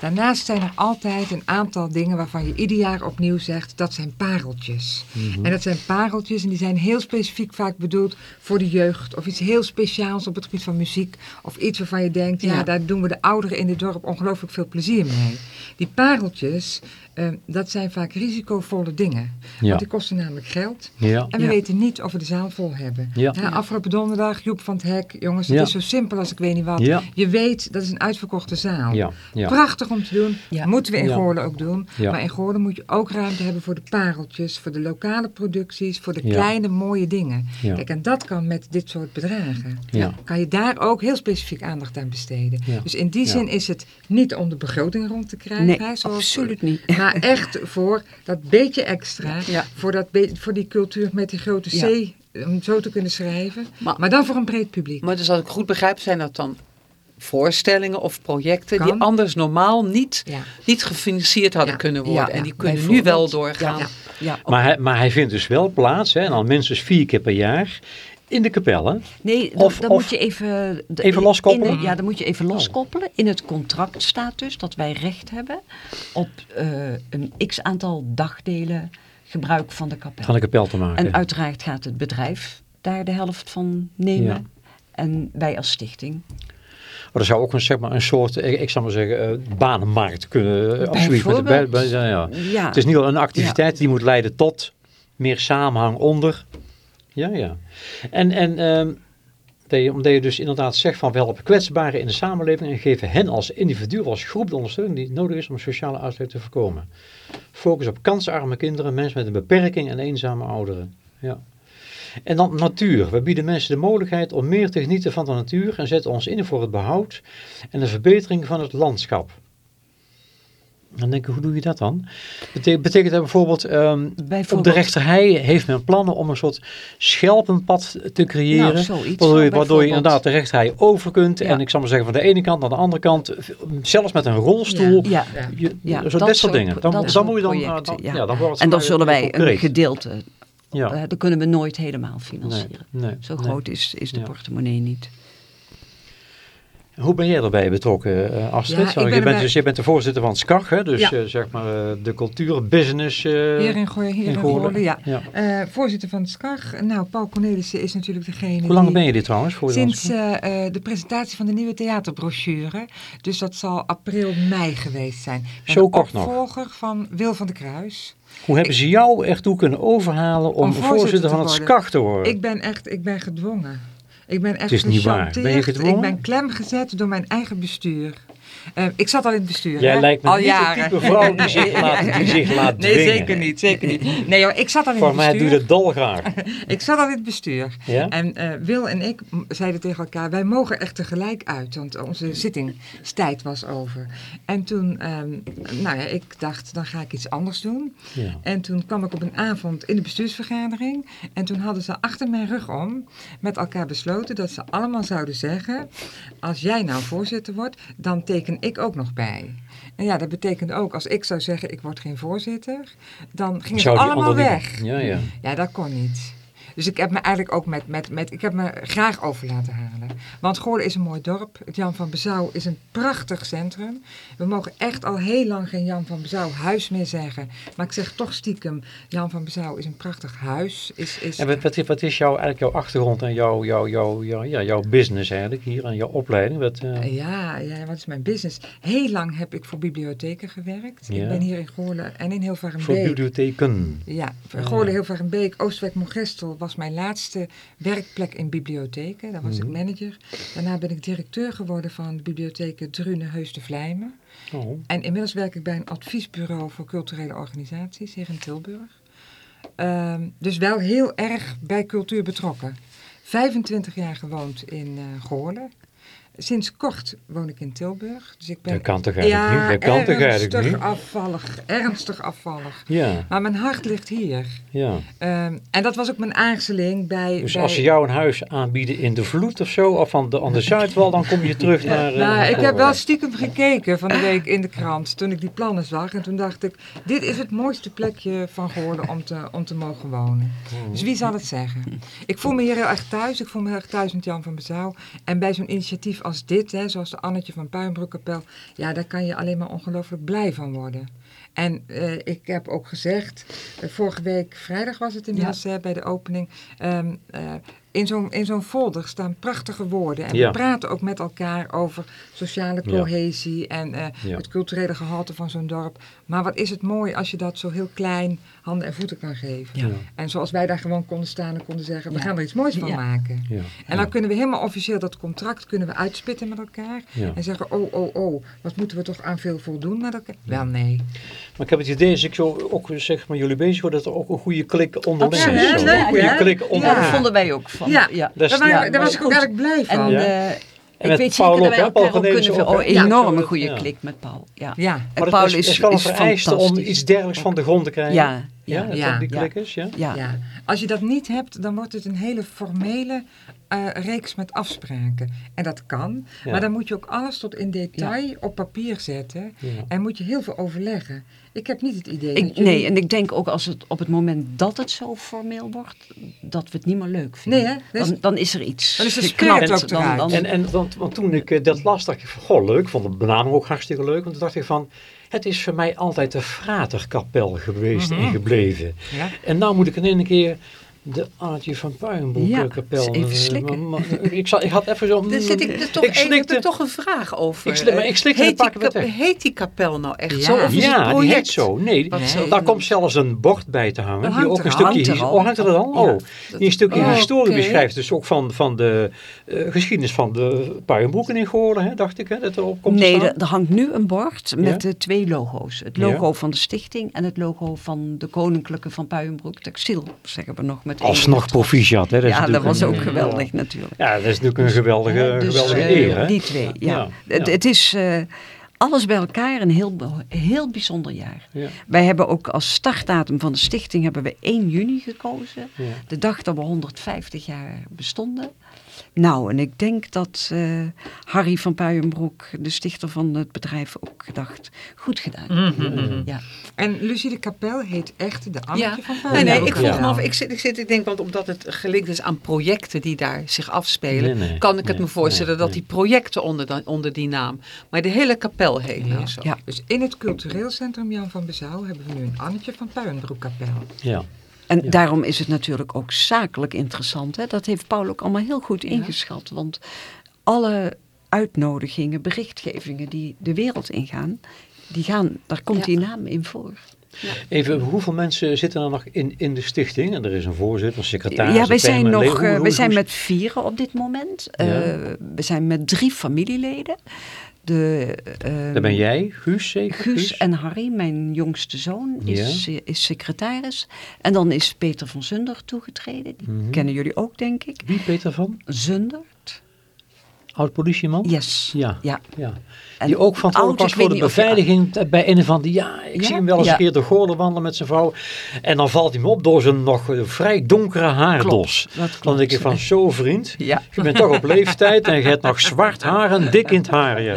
Daarnaast zijn er altijd een aantal dingen waarvan je ieder jaar opnieuw zegt, dat zijn pareltjes. En dat zijn pareltjes en die zijn heel specifiek vaak bedoeld voor de jeugd. Of iets heel speciaals op het gebied van muziek. Of iets waarvan je denkt, ja, Ja. daar doen we de ouderen in dit dorp ongelooflijk veel plezier mee. Die pareltjes, ehm, dat zijn vaak risicovolle dingen. Ja. Want die kosten namelijk geld. Ja. En we Ja. weten niet of we de zaal vol hebben. Ja. Ja, afgelopen donderdag, Joep van het Hek. Jongens, het Ja. is zo simpel als ik weet niet wat. Ja. Je weet, dat is een uitverkochte zaal. Ja. Ja. Prachtig om te doen. Ja. Moeten we in Ja. Goorlen ook doen. Ja. Maar in Goorlen moet je ook ruimte hebben voor de pareltjes, voor de lokale producties, voor de Ja. kleine mooie dingen. Ja. Kijk, en dat kan met dit soort bedragen. Ja. Kan je daar ook heel specifiek aandacht aan besteden. Ja. Dus in die Ja. zin is het niet om de begroting rond te krijgen. Nee, zoals- absoluut niet. Maar echt voor dat beetje extra. Ja. Voor, dat be- voor die cultuur met die grote C, Ja. om zo te kunnen schrijven. Maar- Maar, dan voor een breed publiek. Maar dus als ik goed begrijp, zijn dat dan voorstellingen of projecten die anders normaal niet, Ja. niet gefinancierd hadden Ja. kunnen worden. Ja, en die ja, kunnen nu wel doorgaan. Ja, ja. Maar, hij, maar hij vindt dus wel plaats, hè, en al minstens vier keer per jaar, in de kapel. Hè? Nee, dan, Of- dan of moet je even... de- even loskoppelen? de- ja, dan moet je even loskoppelen. In het contract staat dus dat wij recht hebben op eh, een x-aantal dagdelen gebruik van de kapel. Van de kapel te maken. En uiteraard gaat het bedrijf daar de helft van nemen. Ja. En wij als stichting. Maar er zou ook een, zeg maar, een soort, ik, ik zou maar zeggen, eh, banenmarkt kunnen. eh, absoluut. Met de, bij, Bijvoorbeeld. bij- ja, ja. Ja, Het is niet wel een activiteit die moet leiden tot meer samenhang onder. Ja, ja. En, en ehm, dat je, omdat je dus inderdaad zegt van we helpen kwetsbaren in de samenleving en geven hen als individu, als groep de ondersteuning die nodig is om sociale uitsluiting te voorkomen. Focus op kansarme kinderen, mensen met een beperking en eenzame ouderen. Ja. En dan natuur. We bieden mensen de mogelijkheid om meer te genieten van de natuur en zetten ons in voor het behoud en de verbetering van het landschap. Dan denk ik, hoe doe je dat dan? Bete betekent dat bijvoorbeeld, ehm, op de Bijvoorbeeld- rechterhei heeft men plannen om een soort schelpenpad te creëren. Nou, zoiets waardoor, je, zo waardoor je bijvoorbeeld. inderdaad de rechterhei over kunt. Ja. En ik zal maar zeggen, van de ene kant naar de andere kant, zelfs met een rolstoel. Ja, Je, Ja, zo, dat soort dingen. Dan, dat dan moet je dan, projecten, dan, ja. dan wordt het en voor zullen wij een gedeelte, Ja. eh, dat kunnen we nooit helemaal financieren. nee, Zo nee. groot is, is de portemonnee niet. Hoe ben jij erbij betrokken, eh, Astrid? Ja, ben je, bent, dus, je bent de voorzitter van SCAG, hè? dus Ja. eh, zeg maar eh, de cultuurbusiness. eh Hier in Goorlen, hier in ja. Ja. Voorzitter van het SCAG. Nou, Paul Cornelissen is natuurlijk degene Hoe lang die... ben je dit trouwens? Voor Sinds de presentatie van de nieuwe theaterbrochure. Dus dat zal april, mei geweest zijn. Zo de kort nog. opvolger van Wil van der Kruis. Hoe hebben ze jou ertoe kunnen overhalen om, Om voorzitter, voorzitter van het? SCAG te worden? Ik ben echt, ik ben gedwongen. Ik ben echt Het is niet waar. gechanteerd. Ben je gedwongen? Ik ben klem gezet door mijn eigen bestuur. Eh, ik zat al in het bestuur. Jij hè? lijkt me al niet jaren. de type vrouw die zich laat, die zich laat Nee, dwingen. zeker niet, zeker niet. Nee hoor, ik zat al in Voor het mij doe bestuur. je dat dolgraag. Ik zat al in het bestuur. Ja? En eh, Wil en ik zeiden tegen elkaar, wij mogen echt tegelijk uit, want onze zittingstijd was over. En toen, ehm, nou ja, ik dacht, dan ga ik iets anders doen. Ja. En toen kwam ik op een avond in de bestuursvergadering. En toen hadden ze achter mijn rug om met elkaar besloten dat ze allemaal zouden zeggen... als jij nou voorzitter wordt, dan teken ik ook nog bij. En ja, dat betekende ook, als ik zou zeggen ik word geen voorzitter... dan Zou die allemaal weg. Ja, ja. Ja, dat kon niet. Dus ik heb me eigenlijk ook met, met, met ik heb me graag over laten halen. Want Goorlen is een mooi dorp. Het Jan van Bezouw is een prachtig centrum. We mogen echt al heel lang geen Jan van Bezouw huis meer zeggen. Maar ik zeg toch stiekem, Jan van Bezouw is een prachtig huis. Is, is, En wat, wat, is- jouw, eigenlijk jouw achtergrond en jouw, jouw, jouw, jouw, ja, jouw business eigenlijk hier en jouw opleiding? Wat, eh, Ja, ja, wat is mijn business? Heel lang heb ik voor bibliotheken gewerkt. Ja. Ik ben hier in Goorlen en in voor Hilvarenbeek. bibliotheken. Ja, ja. Goorlen, Hilvarenbeek, Oostwijk, Mogestel was mijn laatste werkplek in bibliotheken. Daar was Mhm. ik manager. Daarna ben ik directeur geworden van de bibliotheken Drunen, Heus de Vlijmen. Oh. En inmiddels werk ik bij een adviesbureau voor culturele organisaties hier in Tilburg. Ehm, dus wel heel erg bij cultuur betrokken. 25 jaar gewoond in eh Goorlen. Sinds kort woon ik in Tilburg. Dus ik ben Dat kan toch eigenlijk ja, niet? Dat kan toch eigenlijk ernstig niet? afvallig. Ernstig afvallig. Ja, Maar mijn hart ligt hier. ja. Ehm, en dat was ook mijn aarzeling bij... Dus bij- als ze jou een huis aanbieden in de Vloed of zo, of aan de, aan de Zuidwal, dan kom je terug naar... eh, Nou, naar ik heb wel stiekem gekeken van de week in de krant toen ik die plannen zag. En toen dacht ik, dit is het mooiste plekje van Goorlen om te, om te mogen wonen. Dus wie zal het zeggen? Ik voel me hier heel erg thuis. Ik voel me heel erg thuis met Jan van Bezouw. En bij zo'n initiatief als dit, hè, zoals de Annetje van Puinbroekkapel, ja, daar kan je alleen maar ongelooflijk blij van worden. En eh, ik heb ook gezegd, eh, vorige week vrijdag was het inmiddels hè, bij de opening, eh, in zo'n in zo'n folder staan prachtige woorden. En Ja. we praten ook met elkaar over sociale Ja. cohesie en eh, Ja. het culturele gehalte van zo'n dorp. Maar wat is het mooi als je dat zo heel klein handen en voeten kan geven. Ja. En zoals wij daar gewoon konden staan en konden zeggen, we Ja. gaan er iets moois van Ja. maken. Ja. En dan kunnen we helemaal officieel dat contract kunnen we uitspitten met elkaar. Ja. En zeggen, oh, oh, oh, wat moeten we toch aan veel voldoen met elkaar? Wel, nee. Maar ik heb het idee, als ik zo ook zeg maar jullie bezig word, dat er ook een goede klik onderling is. Ja, leuk, Een goede klik Ja, onderling. dat vonden wij ook van. Ja. ja. Daar, waren- ja, daar was ik ook eigenlijk blij En van. Ja. eh, ik met weet Paul zeker dat ook, wij elkaar ook kunnen... ook, Oh, hè? Ja. enorme goede klik met Paul. Ja. ja. En Maar Paul het is, is, is een vereiste om fantastisch. iets dergelijks van de grond te krijgen. Ja, Ja, ja, dat die Ja. klik is, ja? ja. Ja, als je dat niet hebt, dan wordt het een hele formele eh, reeks met afspraken. En dat kan, Ja. maar dan moet je ook alles tot in detail op papier zetten. Ja. En moet je heel veel overleggen. Ik heb niet het idee Ik, dat jullie- nee, en ik denk ook als het op het moment dat het zo formeel wordt, dat we het niet meer leuk vinden. Nee, hè? Dus- Dan, dan is er iets. Dan is geknapt. ook Dan- dan- En, en want, want toen ik eh, dat las, dacht ik van, goh, leuk. vond de benaming ook hartstikke leuk. Want toen dacht ik van, het is voor mij altijd de fraterkapel geweest en gebleven. Ja? En nou moet ik in één keer de Aartje van Puinbroek Ja, eh, kapel. eens even eh, slikken. maar- maar- ik, zat, ik had even zo... Zit ik er toch ik heb ik toch een vraag over. Ik slik- maar ik slikte heet, die kap- heet die kapel nou echt Ja. zo? Of is het Ja, die project? heet zo. Nee, daar komt zelfs een bord bij te hangen. Die ook er een stukje... Hangt er. Oh, hangt er dan? Ja. Oh, die een stukje Oh, historie beschrijft. Dus ook van, van de eh, geschiedenis van de Puinbroeken in Goorlen, hè, dacht ik. Hè, dat erop komt nee, er, er hangt nu een bord met de twee logo's. Het logo van de stichting en het logo van de Koninklijke van Puienbroek. Textiel, zeggen we nog met met Alsnog proficiat, hè? Dat Ja, dat was een- ook geweldig natuurlijk. Ja, dat is natuurlijk een geweldige, Hè, dus, geweldige eh, eer, hè? Die twee, ja. Het, het is eh, alles bij elkaar een heel, heel bijzonder jaar. Ja. Wij hebben ook als startdatum van de stichting hebben we 1 juni gekozen. Ja. De dag dat we 150 jaar bestonden. Nou, en ik denk dat eh, Harry van Puijenbroek, de stichter van het bedrijf, ook gedacht, goed gedaan. Ja. En Lucie de Kapel heet echt de Annetje Ja. van Nee, Puijenbroek. nee, ik vroeg Ja. me af, ik zit, ik zit, ik denk, want omdat het gelinkt is aan projecten die daar zich afspelen, Nee, nee, kan ik het nee, me voorstellen nee, dat die projecten onder, dan- onder die naam, maar de hele kapel heet nou zo. Ja. Dus in het cultureel centrum Jan van Bezouw hebben we nu een Annetje van Puijenbroek kapel. Ja. En Ja. daarom is het natuurlijk ook zakelijk interessant. Hè? Dat heeft Paul ook allemaal heel goed ingeschat. Want alle uitnodigingen, berichtgevingen die de wereld ingaan, die gaan, daar komt Ja. die naam in voor. Even, hoeveel mensen zitten er nog in, in de stichting? En er is een voorzitter, een secretaris. Ja, wij een zijn, nog, hoe- eh, hoe- wij zijn met vieren op dit moment. Ja. Eh, we zijn met drie familieleden. De, Daar ben jij, Guus zeker? Guus en Harry, mijn jongste zoon, is, eh, is secretaris. En dan is Peter van Zunder toegetreden. Die Mhm. kennen jullie ook, denk ik. Wie, Peter van? Zundert. Oud-politieman? Yes. Ja. ja. ja. Die ook verantwoordelijk was voor de je- beveiliging bij een van die... Ja, ik Ja? zie hem wel eens Ja. een keer de Goorlen wandelen met zijn vrouw. En dan valt hij me op door zijn nog eh, vrij donkere haardos. Dan denk ik van, zo vriend, Ja. je bent toch op leeftijd en je hebt nog zwart haar en dik in het haar. Ja.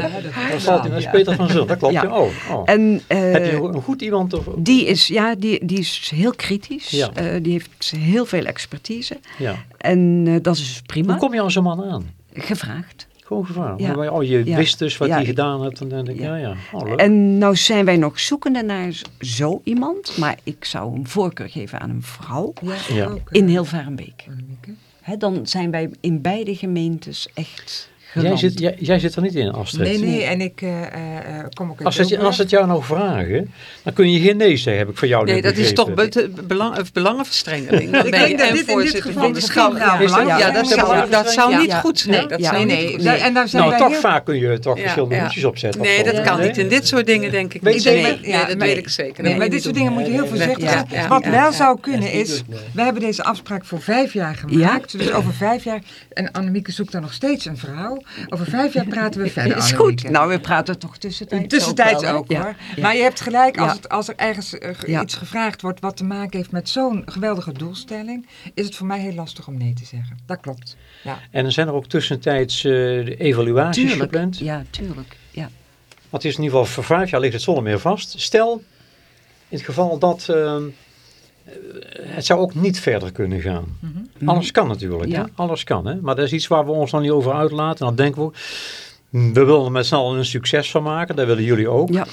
Dan valt hij, is Peter van Zul, dat klopt. Ja. Oh, oh. En eh, Heb je een goed iemand? Of, die, is, ja, die, die is heel kritisch. Eh, die heeft heel veel expertise. ja. En eh, dat is prima. Hoe kom je aan zo'n man aan? Gevraagd. Gewoon gevraagd. Ja. Oh, je Ja. wist dus wat Ja. hij gedaan hebt. En dan denk ik, ja, Ja. Oh. En nou zijn wij nog zoekende naar zo iemand. Maar ik zou een voorkeur geven aan een vrouw. Ja, Ja. ook. In Hilvarenbeek. Annemieke. Hè, dan zijn wij in beide gemeentes echt jij, zit, jij, jij zit er niet in, Astrid. Nee, nee, en ik eh, eh, eh, kom ook uit Als het, als het jou nou vragen, dan kun je geen nee zeggen, heb ik van jou Nee, dat is toch be- belang, belangenverstrengeling. Dan Ik ben je denk dat en dit in dit voorzitter geval van de misschien schouw. wel Ja, belangrijk ja, dat, zou, dat zou Ja. niet Ja. goed zijn. Nee, Dat ja. zou Nee, niet nee. goed da- zijn. En daar zijn Nou, wij toch heel- vaak kun je toch verschillende ja. liedjes opzetten. Nee, dat kan niet. In dit soort dingen denk ik Weet niet. je- Nee, dat weet ik zeker. Maar dit soort dingen moet je heel voorzichtig zijn. Wat wel zou kunnen is we hebben deze afspraak voor vijf jaar gemaakt. Dus over vijf jaar, en Annemieke zoekt dan nog steeds een vrouw. Over vijf jaar praten we verder, is goed. Annemieke. Nou, we praten toch tussentijds Tussentijds wel, ook Ja. hoor. Ja. Maar je hebt gelijk, als, Ja. het, als er ergens eh, iets gevraagd wordt wat te maken heeft met zo'n geweldige doelstelling, is het voor mij heel lastig om nee te zeggen. Dat klopt. Ja. En zijn er ook tussentijds eh, evaluaties Tuurlijk. gepland. Ja, tuurlijk. Ja. Want het is in ieder geval voor vijf jaar ligt het zonder meer vast. Stel, in het geval dat ehm, eh, het zou ook niet verder kunnen gaan. Alles kan natuurlijk, Ja. hè? alles kan. Hè? Maar dat is iets waar we ons nog niet over uitlaten. En dan denken we, we willen er met z'n allen een succes van maken. Dat willen jullie ook. Ja.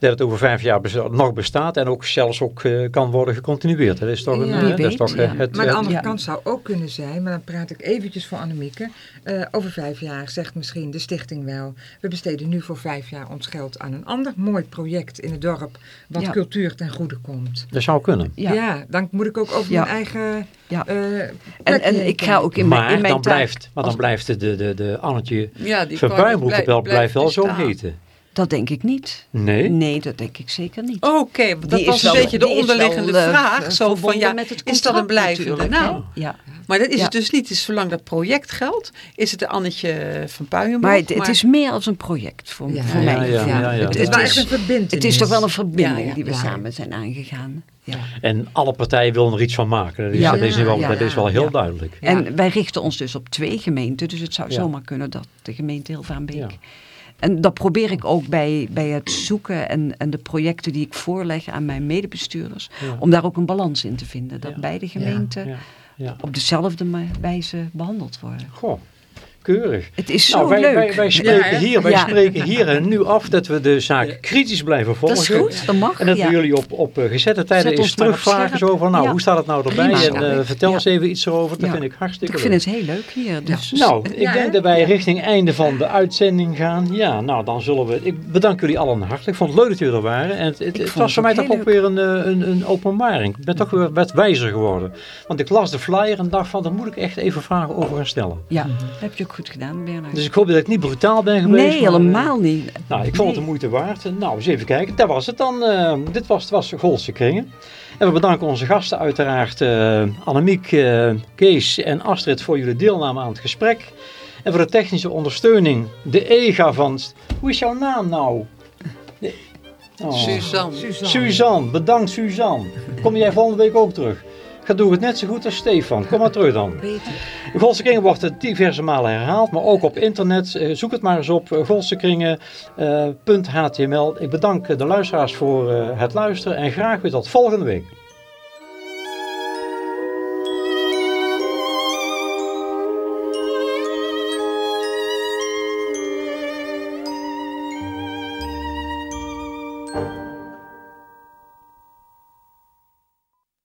Dat het over vijf jaar besta- nog bestaat en ook zelfs ook eh, kan worden gecontinueerd. Dat is toch, een, Ja. Wie dat is toch eh, ja. het... Maar de andere ja. kant zou ook kunnen zijn, maar dan praat ik eventjes voor Annemieke. Eh, over vijf jaar zegt misschien de stichting wel, we besteden nu voor vijf jaar ons geld aan een ander mooi project in het dorp, wat Ja. cultuur ten goede komt. dat zou kunnen. Ja. Ja, dan moet ik ook over Ja. mijn eigen Ja. eh, En, en ik ga ook in maar mijn, in mijn dan, taak- blijft, maar dan blijft de, de, de, de Annetje Ja, blijft- wel, blijft wel zo heten. Dat denk ik niet. Nee? Nee, dat denk ik zeker niet. Oké, dat Die was is een wel- beetje de onderliggende wel, eh, vraag. Zo van, ja, met het is dat een blijvende naam? Ja. Maar dat is Ja. het dus niet. Het is zolang dat project geldt, is het de Annetje van Puijenbroek. Maar het, het is meer als een project voor, Ja, voor ja, mij. ja, ja, ja. Het is Het wel is- echt een verbindenis. Het is toch wel een verbinding Ja, ja, die we ja. samen zijn aangegaan. Ja. En alle partijen willen er iets van maken. Dat is, Ja. dat is, wel, Ja. dat is wel heel Ja. duidelijk. Ja. En wij richten ons dus op twee gemeenten. Dus het zou Ja. zomaar kunnen dat de gemeente Hilvaanbeek... En dat probeer ik ook bij, bij het zoeken en, en de projecten die ik voorleg aan mijn medebestuurders. Ja. Om daar ook een balans in te vinden. Dat Ja. beide gemeenten op dezelfde wijze behandeld worden. Goh, keurig. Het is zo Nou, wij, leuk. wij, wij, spreken Ja, hier, wij Ja. spreken hier en nu af dat we de zaak kritisch blijven volgen. dat is goed, dat mag. En dat ja. we jullie op, op eh, gezette tijden eens terugvragen. Zo van, nou, Ja. hoe staat het nou erbij? Prima. En eh, vertel Ja. eens even iets erover. Dat Ja. vind ik hartstikke Ik leuk. vind het heel leuk hier. Dus Nou, ik Ja, denk dat wij richting einde van de uitzending gaan. Ja, nou dan zullen we... Ik bedank jullie allen hartelijk. Ik vond het leuk dat jullie er waren. En het, het, Ik het vond was voor mij toch ook weer een, eh, een, een openbaring. Ik ben toch weer wat wijzer geworden. Want ik las de flyer en dacht van, daar moet ik echt even vragen over gaan stellen. ja, heb je ook goed gedaan, Bernard. Dus ik hoop dat ik niet brutaal ben geweest. nee, maar, eh, helemaal niet. Nou, ik vond het de moeite waard. Nou, eens even kijken. Dat was het dan. Eh, dit was, het was Goldse Kringen. En we bedanken onze gasten uiteraard eh Annemiek, eh, Kees en Astrid voor jullie deelname aan het gesprek. En voor de technische ondersteuning, de EGA van... Hoe is jouw naam nou? De- Oh. Suzanne. Suzanne. Suzanne, bedankt Suzanne. Kom jij volgende week ook terug? Ga doe het net zo goed als Stefan. Kom maar terug dan. Beter. Godse Kringen wordt eh, diverse malen herhaald, maar ook op internet. Eh, Zoek het maar eens op, eh, godsekringen.html. Ik bedank eh, de luisteraars voor eh, het luisteren en graag weer tot volgende week.